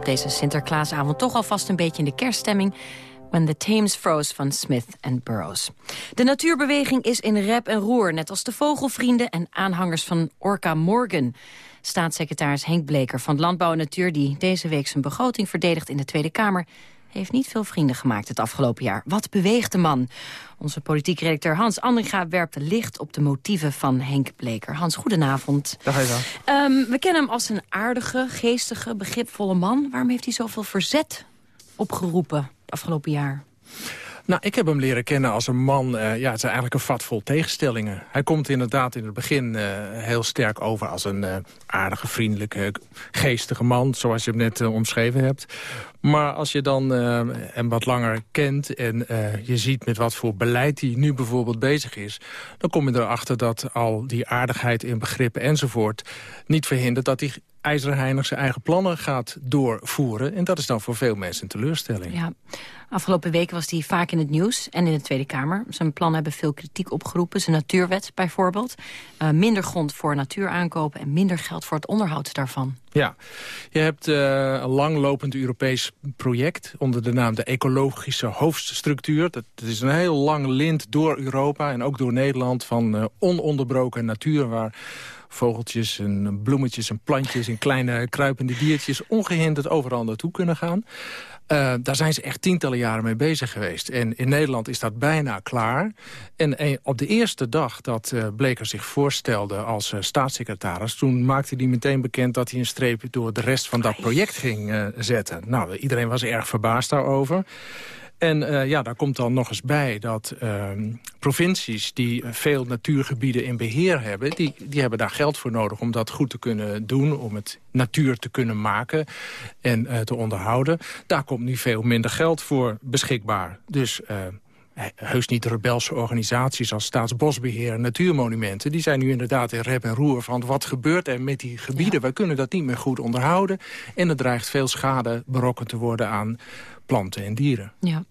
op deze Sinterklaasavond toch alvast een beetje in de kerststemming. When the Thames Froze van Smith and Burroughs. De natuurbeweging is in rep en roer, net als de vogelvrienden en aanhangers van Orca Morgan. Staatssecretaris Henk Bleker van Landbouw en Natuur, die deze week zijn begroting verdedigt in de Tweede Kamer, heeft niet veel vrienden gemaakt het afgelopen jaar. Wat beweegt de man? Onze politiek redacteur Hans Andringa werpt licht op de motieven van Henk Bleker. Hans, goedenavond. Dag Eva. Ehm, we kennen hem als een aardige, geestige, begripvolle man. Waarom heeft hij zoveel verzet opgeroepen het afgelopen jaar? Nou, ik heb hem leren kennen als een man, eh, ja, het is eigenlijk een vat vol tegenstellingen. Hij komt inderdaad in het begin eh, heel sterk over als een eh, aardige, vriendelijke, geestige man, zoals je hem net omschreven hebt. Maar als je dan hem wat langer kent en je ziet met wat voor beleid hij nu bijvoorbeeld bezig is, dan kom je erachter dat al die aardigheid in begrippen enzovoort niet verhindert dat hij ijzerheinig zijn eigen plannen gaat doorvoeren. En dat is dan voor veel mensen een teleurstelling. Ja, afgelopen weken was hij vaak in het nieuws en in de Tweede Kamer. Zijn plannen hebben veel kritiek opgeroepen. Zijn natuurwet bijvoorbeeld. Uh, minder grond voor natuur aankopen en minder geld voor het onderhoud daarvan. Ja, je hebt uh, een langlopend Europees project onder de naam de ecologische hoofdstructuur. Dat, dat is een heel lang lint door Europa en ook door Nederland van uh, ononderbroken natuur waar vogeltjes en bloemetjes en plantjes en kleine kruipende diertjes ongehinderd overal naartoe kunnen gaan. Uh, daar zijn ze echt tientallen jaren mee bezig geweest. En in Nederland is dat bijna klaar. En op de eerste dag dat uh, Bleker zich voorstelde als uh, staatssecretaris... toen maakte hij meteen bekend dat hij een streep door de rest van dat project ging zetten. Nou, iedereen was erg verbaasd daarover. En uh, ja, daar komt dan nog eens bij dat uh, provincies die veel natuurgebieden in beheer hebben... Die, die hebben daar geld voor nodig om dat goed te kunnen doen... om het natuur te kunnen maken en uh, te onderhouden. Daar komt nu veel minder geld voor beschikbaar. Dus heus niet rebelse organisaties als Staatsbosbeheer en Natuurmonumenten. Die zijn nu inderdaad in rep en roer van wat gebeurt er met die gebieden. Ja. Wij kunnen dat niet meer goed onderhouden. En er dreigt veel schade berokkend te worden aan planten en dieren. Ja.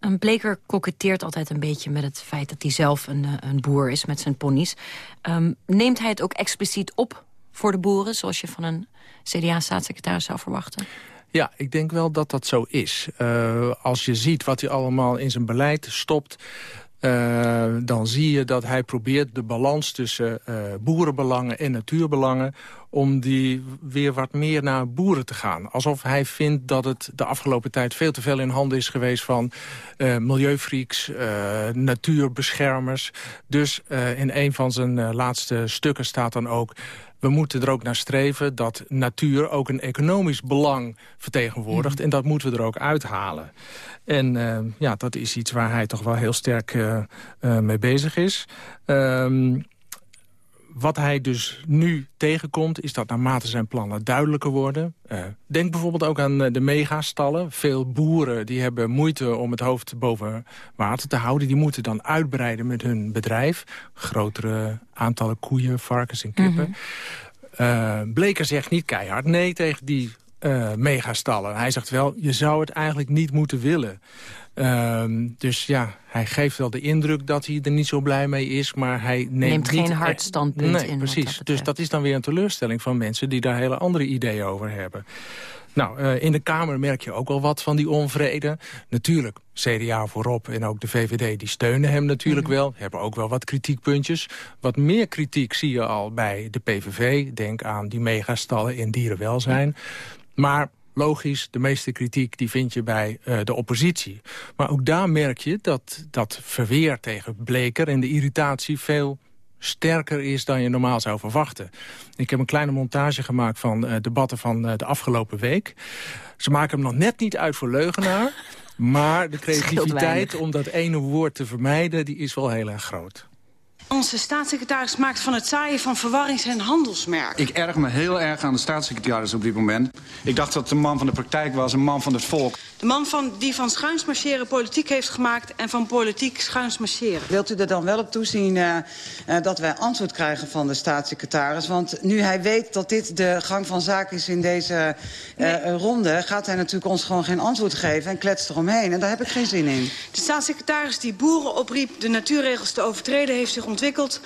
Een Bleker koketteert altijd een beetje met het feit dat hij zelf een, een boer is met zijn ponies. Um, neemt hij het ook expliciet op voor de boeren, zoals je van een CDA-staatssecretaris zou verwachten? Ja, ik denk wel dat dat zo is. Uh, als je ziet wat hij allemaal in zijn beleid stopt... Uh, dan zie je dat hij probeert de balans tussen uh, boerenbelangen en natuurbelangen om die weer wat meer naar boeren te gaan. Alsof hij vindt dat het de afgelopen tijd veel te veel in handen is geweest van uh, natuurbeschermers. Dus in een van zijn laatste stukken staat dan ook we moeten er ook naar streven dat natuur ook een economisch belang vertegenwoordigt. Mhm. En dat moeten we er ook uithalen. En uh, ja, dat is iets waar hij toch wel heel sterk uh, uh, mee bezig is. Um, wat hij dus nu tegenkomt, is dat naarmate zijn plannen duidelijker worden. Uh, denk bijvoorbeeld ook aan de megastallen. Veel boeren die hebben moeite om het hoofd boven water te houden. Die moeten dan uitbreiden met hun bedrijf. Grotere aantallen koeien, varkens en kippen. Mm -hmm. Bleker zegt niet keihard nee tegen die uh, megastallen. Hij zegt wel, je zou het eigenlijk niet moeten willen. Uh, dus ja, hij geeft wel de indruk dat hij er niet zo blij mee is... maar hij neemt, neemt niet geen hard standpunt nee, in. precies. Dus dat is dan weer een teleurstelling van mensen... die daar hele andere ideeën over hebben. Nou, uh, in de Kamer merk je ook wel wat van die onvrede. Natuurlijk, CDA voorop en ook de VVD, die steunen hem natuurlijk mm. wel. Hebben ook wel wat kritiekpuntjes. Wat meer kritiek zie je al bij de PVV. Denk aan die megastallen in dierenwelzijn. Mm. Maar logisch, de meeste kritiek die vind je bij uh, de oppositie. Maar ook daar merk je dat dat verweer tegen Bleker... en de irritatie veel sterker is dan je normaal zou verwachten. Ik heb een kleine montage gemaakt van uh, debatten van uh, de afgelopen week. Ze maken hem nog net niet uit voor leugenaar... maar de creativiteit om dat ene woord te vermijden... die is wel heel erg groot. Onze staatssecretaris maakt van het zaaien van verwarring zijn handelsmerk. Ik erg me heel erg aan de staatssecretaris op dit moment. Ik dacht dat het een man van de praktijk was, een man van het volk. De man van, die van schuinsmarcheren politiek heeft gemaakt... en van politiek schuinsmarcheren. Wilt u er dan wel op toezien uh, uh, dat wij antwoord krijgen van de staatssecretaris? Want nu hij weet dat dit de gang van zaken is in deze uh, nee. ronde... gaat hij natuurlijk ons gewoon geen antwoord geven en kletst eromheen. En daar heb ik geen zin in. De staatssecretaris die boeren opriep de natuurregels te overtreden... heeft zich ontwikkeld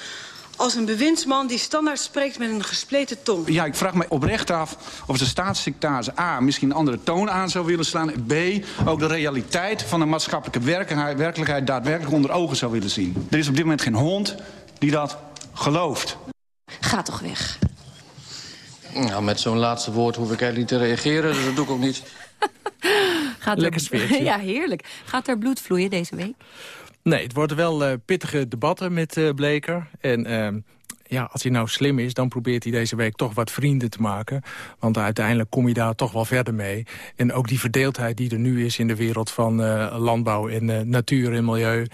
als een bewindsman die standaard spreekt met een gespleten tong. Ja, ik vraag me oprecht af of de staatssecretaris A... misschien een andere toon aan zou willen slaan... B, ook de realiteit van de maatschappelijke werkelijkheid... daadwerkelijk onder ogen zou willen zien. Er is op dit moment geen hond die dat gelooft. Ga toch weg. Nou, met zo'n laatste woord hoef ik eigenlijk niet te reageren, dus dat doe ik ook niet. Gaat Lekker sfeertje. Ja, heerlijk. Gaat er bloed vloeien deze week? Nee, het worden wel uh, pittige debatten met uh, Bleker. En uh, ja, als hij nou slim is, dan probeert hij deze week toch wat vrienden te maken. Want uiteindelijk kom je daar toch wel verder mee. En ook die verdeeldheid die er nu is in de wereld van uh, landbouw en natuur en milieu.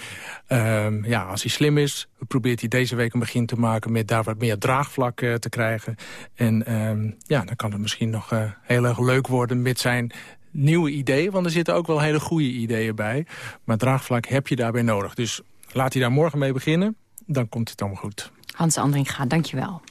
Uh, ja, als hij slim is, probeert hij deze week een begin te maken... met daar wat meer draagvlak te krijgen. En ehm, ja, dan kan het misschien nog heel erg leuk worden met zijn nieuwe ideeën. Want er zitten ook wel hele goede ideeën bij. Maar draagvlak heb je daarbij nodig. Dus laat hij daar morgen mee beginnen. Dan komt het allemaal goed. Hans Andringa, dankjewel.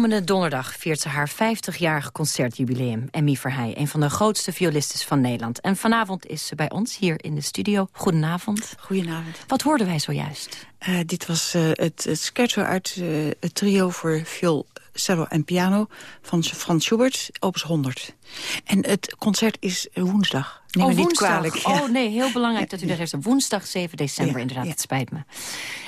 Komende donderdag viert ze haar 50-jarig concertjubileum. Emmy Verheij, een van de grootste violistes van Nederland. En vanavond is ze bij ons hier in de studio. Goedenavond. Goedenavond. Wat hoorden wij zojuist? Uh, dit was uh, het, het scherzo uit uh, het trio voor viool, cello en piano... van Frans Schubert, opus 100. En het concert is woensdag. Neem me oh, niet woensdag. kwalijk. ja. Oh nee, heel belangrijk dat u daar is. Woensdag 7 december, Ja, inderdaad. ja. Het spijt me.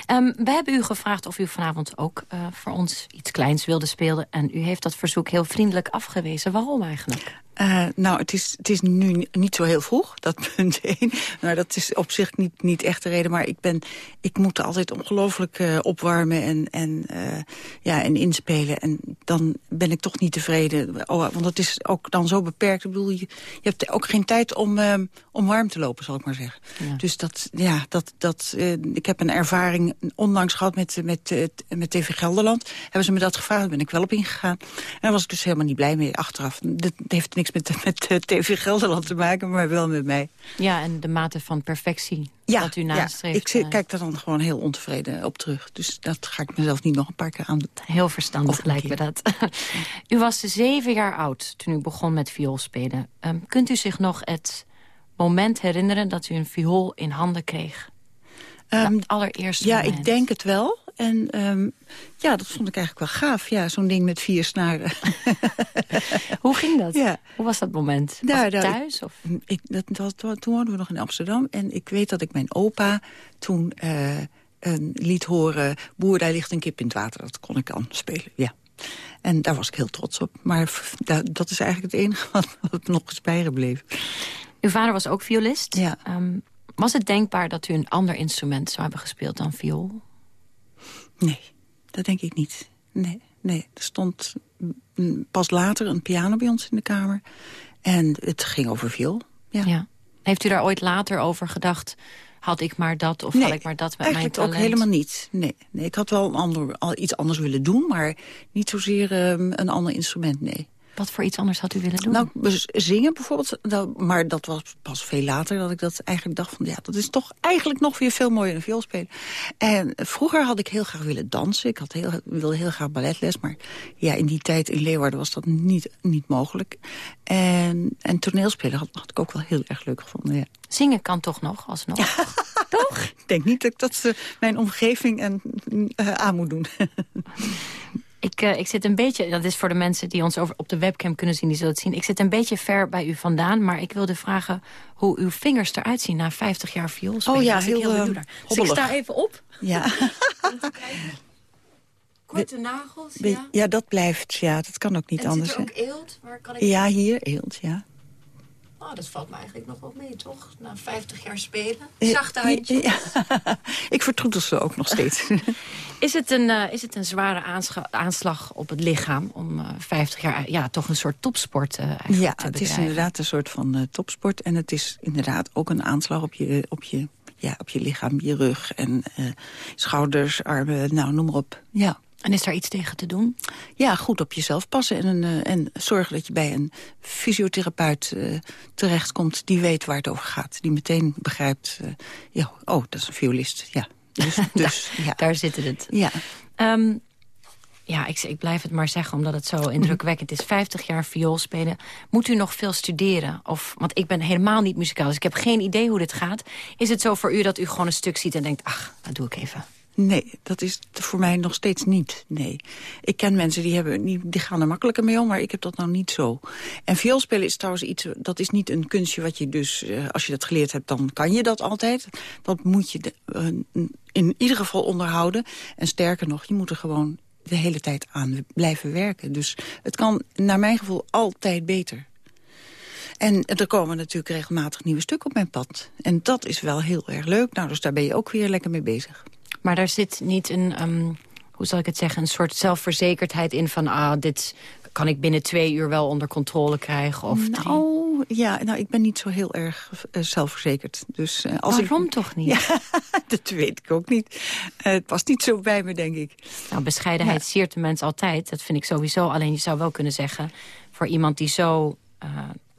Ehm, we hebben u gevraagd of u vanavond ook eh, voor ons iets kleins wilde spelen. En u heeft dat verzoek heel vriendelijk afgewezen. Waarom eigenlijk? Eh, nou, het is, het is nu ni- niet zo heel vroeg, dat punt één. Maar dat is op zich niet, niet echt de reden. Maar ik, ben, ik moet altijd ongelooflijk eh, opwarmen en, en, ja, en inspelen. En dan ben ik toch niet tevreden. Oh, want het is ook dan zo beperkt. Ik bedoel, je, je hebt ook geen tijd om, eh, om warm te lopen, zal ik maar zeggen. Dus dat, ja, dat, dat, eh, ik heb een ervaring onlangs gehad met, met, eh, met TV Gelderland. Hebben ze me dat gevraagd, daar ben ik wel op ingegaan. En daar was ik dus helemaal niet blij mee achteraf. Dat heeft niks met, met eh, TV Gelderland te maken, maar wel met mij. Ja, en de mate van perfectie Ja, u ik zit- kijk daar dan gewoon heel ontevreden op terug. Dus dat ga ik mezelf niet nog een paar keer aan doen. Heel verstandig lijkt me dat. u was zeven jaar oud toen u begon met vioolspelen. Ehm, kunt u zich nog het moment herinneren dat u een viool in handen kreeg? het allereerste Ja, moment. ik denk het wel. En ehm, ja, dat vond ik eigenlijk wel gaaf. Ja, zo'n ding met vier snaren. Hoe ging dat? Ja. Hoe was dat moment? Nou, Was nou, thuis? Of? Ik, dat, toen woonden we nog in Amsterdam. En ik weet dat ik mijn opa toen eh, een liet horen... Boer, daar ligt een kip in het water. Dat kon ik dan spelen, ja. En daar was ik heel trots op. Maar dat is eigenlijk het enige wat, wat nog is bijgebleven. Uw vader was ook violist. Ja. Ehm, was het denkbaar dat u een ander instrument zou hebben gespeeld dan viool? Nee, dat denk ik niet. Nee, nee. Er stond pas later een piano bij ons in de kamer. En het ging over viool. Ja. Heeft u daar ooit later over gedacht... had ik maar dat of Nee, had ik maar dat met mijn Eigenlijk talent? ook helemaal niet. Nee, nee ik had wel een ander, iets anders willen doen, maar niet zozeer ehm, een ander instrument, nee. Wat voor iets anders had u willen doen? Nou, dus zingen bijvoorbeeld, nou, maar dat was pas veel later dat ik dat eigenlijk dacht van... ja, dat is toch eigenlijk nog weer veel mooier dan spelen. En vroeger had ik heel graag willen dansen. Ik had heel, wilde heel graag balletles, maar ja, in die tijd in Leeuwarden was dat niet, niet mogelijk. En, en toneelspelen had, had ik ook wel heel erg leuk gevonden, ja. Zingen kan toch nog, alsnog? Ik denk niet dat ik dat eh, mijn omgeving en, eh, aan moet doen. Ik, eh, ik zit een beetje, dat is voor de mensen die ons over, op de webcam kunnen zien, die zullen het zien. Ik zit een beetje ver bij u vandaan, maar ik wilde vragen hoe uw vingers eruit zien na 50 jaar vioolspelen. Oh ja, heel, benieuwd naar. Dus ik sta even op. Ja. Korte nagels, ja. ja, dat blijft. Ja, dat kan ook niet En anders. zit er ook eelt? Waar kan ik... Ja, hier, eelt, ja. Oh, dat valt me eigenlijk nog wel mee, toch? Na 50 jaar spelen. Zachte handjes. ja. Ik vertroetel ze ook nog steeds. Is het een, eh, is het een zware aanslag op het lichaam... om eh 50 jaar ja, toch een soort topsport eh eigenlijk ja, te het is inderdaad een soort van eh, topsport. En het is inderdaad ook een aanslag op je, op je, ja, op je lichaam, je rug en eh, schouders, armen, nou, noem maar op. Ja. En is daar iets tegen te doen? Ja, goed op jezelf passen en, eh, en zorgen dat je bij een fysiotherapeut eh, terechtkomt... die weet waar het over gaat, die meteen begrijpt... eh, ja, oh, dat is een violist, ja. Dus, dus ja. Daar zit het. Ja. Ehm, ja, ik, ik blijf het maar zeggen, omdat het zo indrukwekkend is. 50 jaar viool spelen. Moet u nog veel studeren? Of, want ik ben helemaal niet muzikaal, dus ik heb geen idee hoe dit gaat. Is het zo voor u dat u gewoon een stuk ziet en denkt... ach, dat doe ik even? Nee, dat is voor mij nog steeds niet. Nee. Ik ken mensen die, hebben, die, gaan er makkelijker mee om, maar ik heb dat nou niet zo. En vioolspelen is trouwens iets, dat is niet een kunstje wat je dus, eh, als je dat geleerd hebt, dan kan je dat altijd. Dat moet je eh, in ieder geval onderhouden. En sterker nog, je moet er gewoon de hele tijd aan blijven werken. Dus het kan naar mijn gevoel altijd beter. En er komen natuurlijk regelmatig nieuwe stukken op mijn pad. En dat is wel heel erg leuk. Nou, dus daar ben je ook weer lekker mee bezig. Maar daar zit niet een, ehm, hoe zal ik het zeggen... een soort zelfverzekerdheid in van... ah, dit kan ik binnen twee uur wel onder controle krijgen of drie. Nou, ja, nou, ik ben niet zo heel erg eh, zelfverzekerd. Dus, eh, als Waarom ik... toch niet? Ja, dat weet ik ook niet. Eh, het past niet zo bij me, denk ik. Nou, bescheidenheid Ja. siert de mens altijd. Dat vind ik sowieso. Alleen je zou wel kunnen zeggen... voor iemand die zo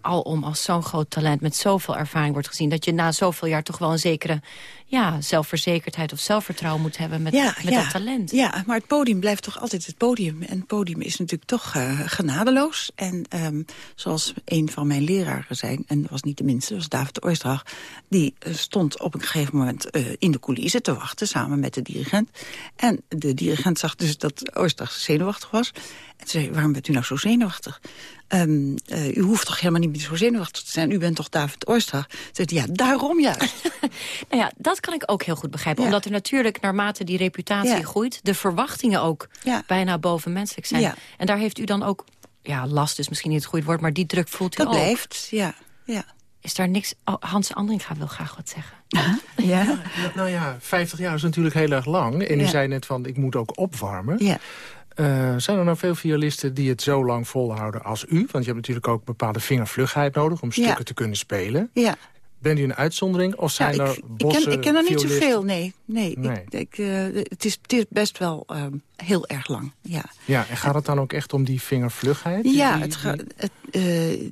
alom als zo'n groot talent... met zoveel ervaring wordt gezien... dat je na zoveel jaar toch wel een zekere ja, zelfverzekerdheid... of zelfvertrouwen moet hebben met, met dat talent. Ja, maar het podium blijft toch altijd het podium. En het podium is natuurlijk toch eh, genadeloos. En ehm, zoals een van mijn leraren zei, en dat was niet de minste, dat was David Oistrach... die eh, stond op een gegeven moment eh, in de coulissen te wachten samen met de dirigent. En de dirigent zag dus dat Oistrach zenuwachtig was. En zei, waarom bent u nou zo zenuwachtig? Ehm, eh, u hoeft toch helemaal niet meer zo zenuwachtig te zijn. U bent toch David Oistach? Zegt hij, ja, daarom juist. Nou ja, dat kan ik ook heel goed begrijpen. Omdat er natuurlijk naarmate die reputatie Ja. groeit... de verwachtingen ook bijna bovenmenselijk zijn. Ja. En daar heeft u dan ook... Ja, last is misschien niet het goede woord, maar die druk voelt u Dat ook. blijft, ja. ja. Is daar niks... Oh, Hans Andringa wil graag wat zeggen. Ja? Nou ja, 50 jaar is natuurlijk heel erg lang. En u Ja. zei net van, ik moet ook opwarmen. Ja. Eh, zijn er nou veel violisten die het zo lang volhouden als u? Want je hebt natuurlijk ook bepaalde vingervlugheid nodig... om stukken Ja. te kunnen spelen. Ja. Bent u een uitzondering of zijn Ja, er ik, ik, bossen ken, ik ken er niet violisten? zoveel, nee. nee, Nee. Ik, ik, eh, het, is, het is best wel ehm, heel erg lang, ja. Ja, en gaat het dan ook echt om die vingervlugheid? Ja, Die- het ga- het, eh,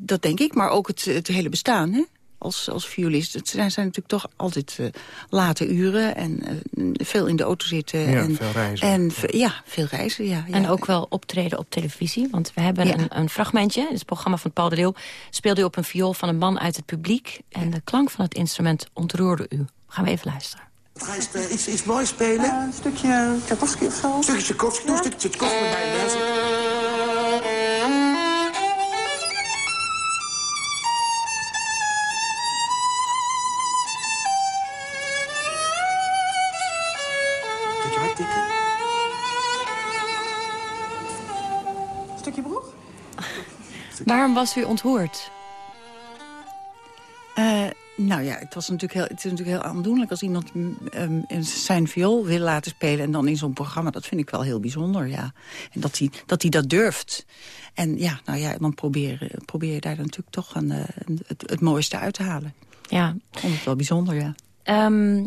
dat denk ik, maar ook het, het hele bestaan, hè? Als, als violist. Het zijn, zijn natuurlijk toch altijd eh, late uren en eh, veel in de auto zitten. Ja, en, veel reizen. En, ja, veel reizen, ja. ja. En ook wel optreden op televisie. Want we hebben Ja. een, een fragmentje, in het programma van Paul de Leeuw... speelde u op een viool van een man uit het publiek. En de klank van het instrument ontroerde u. Gaan we even luisteren. Ga je eh, iets, iets moois spelen? een stukje Tchaikovsky of zo. Een stukje Tchaikovsky, een stukje Tchaikovsky met mij mensen. Waarom was u ontroerd? Eh, nou ja, het, was natuurlijk heel, het is natuurlijk heel aandoenlijk als iemand mm, ehm, zijn viool wil laten spelen... en dan in zo'n programma, dat vind ik wel heel bijzonder, ja. En dat hij dat, hij dat durft. En ja, nou ja, dan probeer, probeer je daar natuurlijk toch een, eh, een- het, het mooiste uit te halen. Ja. Ik vond het wel bijzonder, ja. Ehm,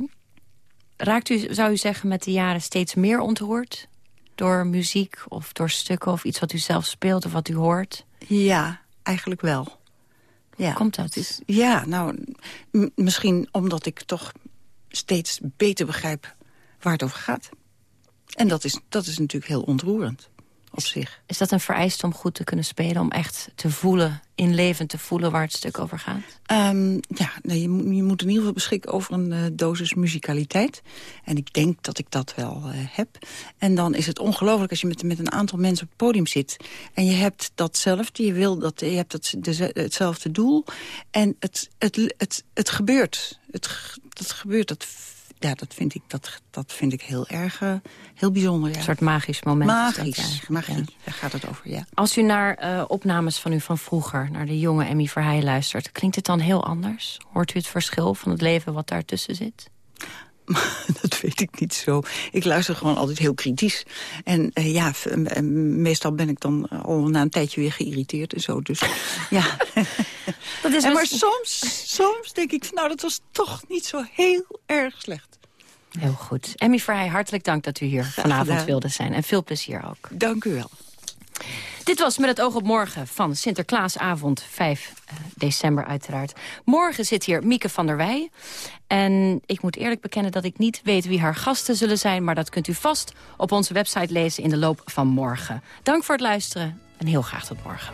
raakt u, zou u zeggen, met de jaren steeds meer ontroerd? Door muziek of door stukken of iets wat u zelf speelt of wat u hoort? Ja, eigenlijk wel. Ja. Komt dat? Is, ja, nou, misschien omdat ik toch steeds beter begrijp waar het over gaat. En dat is, dat is natuurlijk heel ontroerend op zich. Is dat een vereiste om goed te kunnen spelen? Om echt te voelen, inlevend te voelen waar het stuk over gaat? Ehm, ja, nee, je, moet- je moet in ieder geval beschikken over een eh, dosis muzikaliteit. En ik denk dat ik dat wel eh, heb. En dan is het ongelooflijk als je met, met een aantal mensen op het podium zit... en je hebt datzelfde, je, wil dat, je hebt dat, deze- hetzelfde doel... en het, het, het, het gebeurt. Het, dat gebeurt, dat, ja, dat, vind ik, dat, dat vind ik heel erg eh, heel bijzonder. Ja. Een soort magisch moment. Magisch, magie, ja. daar gaat het over, ja. Als u naar eh, opnames van u van vroeger, naar de jonge Emmy Verheij luistert... klinkt het dan heel anders? Hoort u het verschil van het leven wat daartussen zit? dat weet ik niet zo. Ik luister gewoon altijd heel kritisch. En eh, ja, meestal ben ik dan al na een tijdje weer geïrriteerd en zo. Dus ja. Dat is en maar soms, soms denk ik, nou, dat was toch niet zo heel erg slecht. Heel goed. Emmy Verheij, hartelijk dank dat u hier vanavond gedaan. wilde zijn. En veel plezier ook. Dank u wel. Dit was Met het oog op morgen van Sinterklaasavond, 5 eh, december uiteraard. Morgen zit hier Mieke van der Wij. En ik moet eerlijk bekennen dat ik niet weet wie haar gasten zullen zijn... maar dat kunt u vast op onze website lezen in de loop van morgen. Dank voor het luisteren en heel graag tot morgen.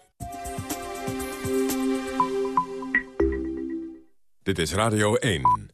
Dit is Radio 1.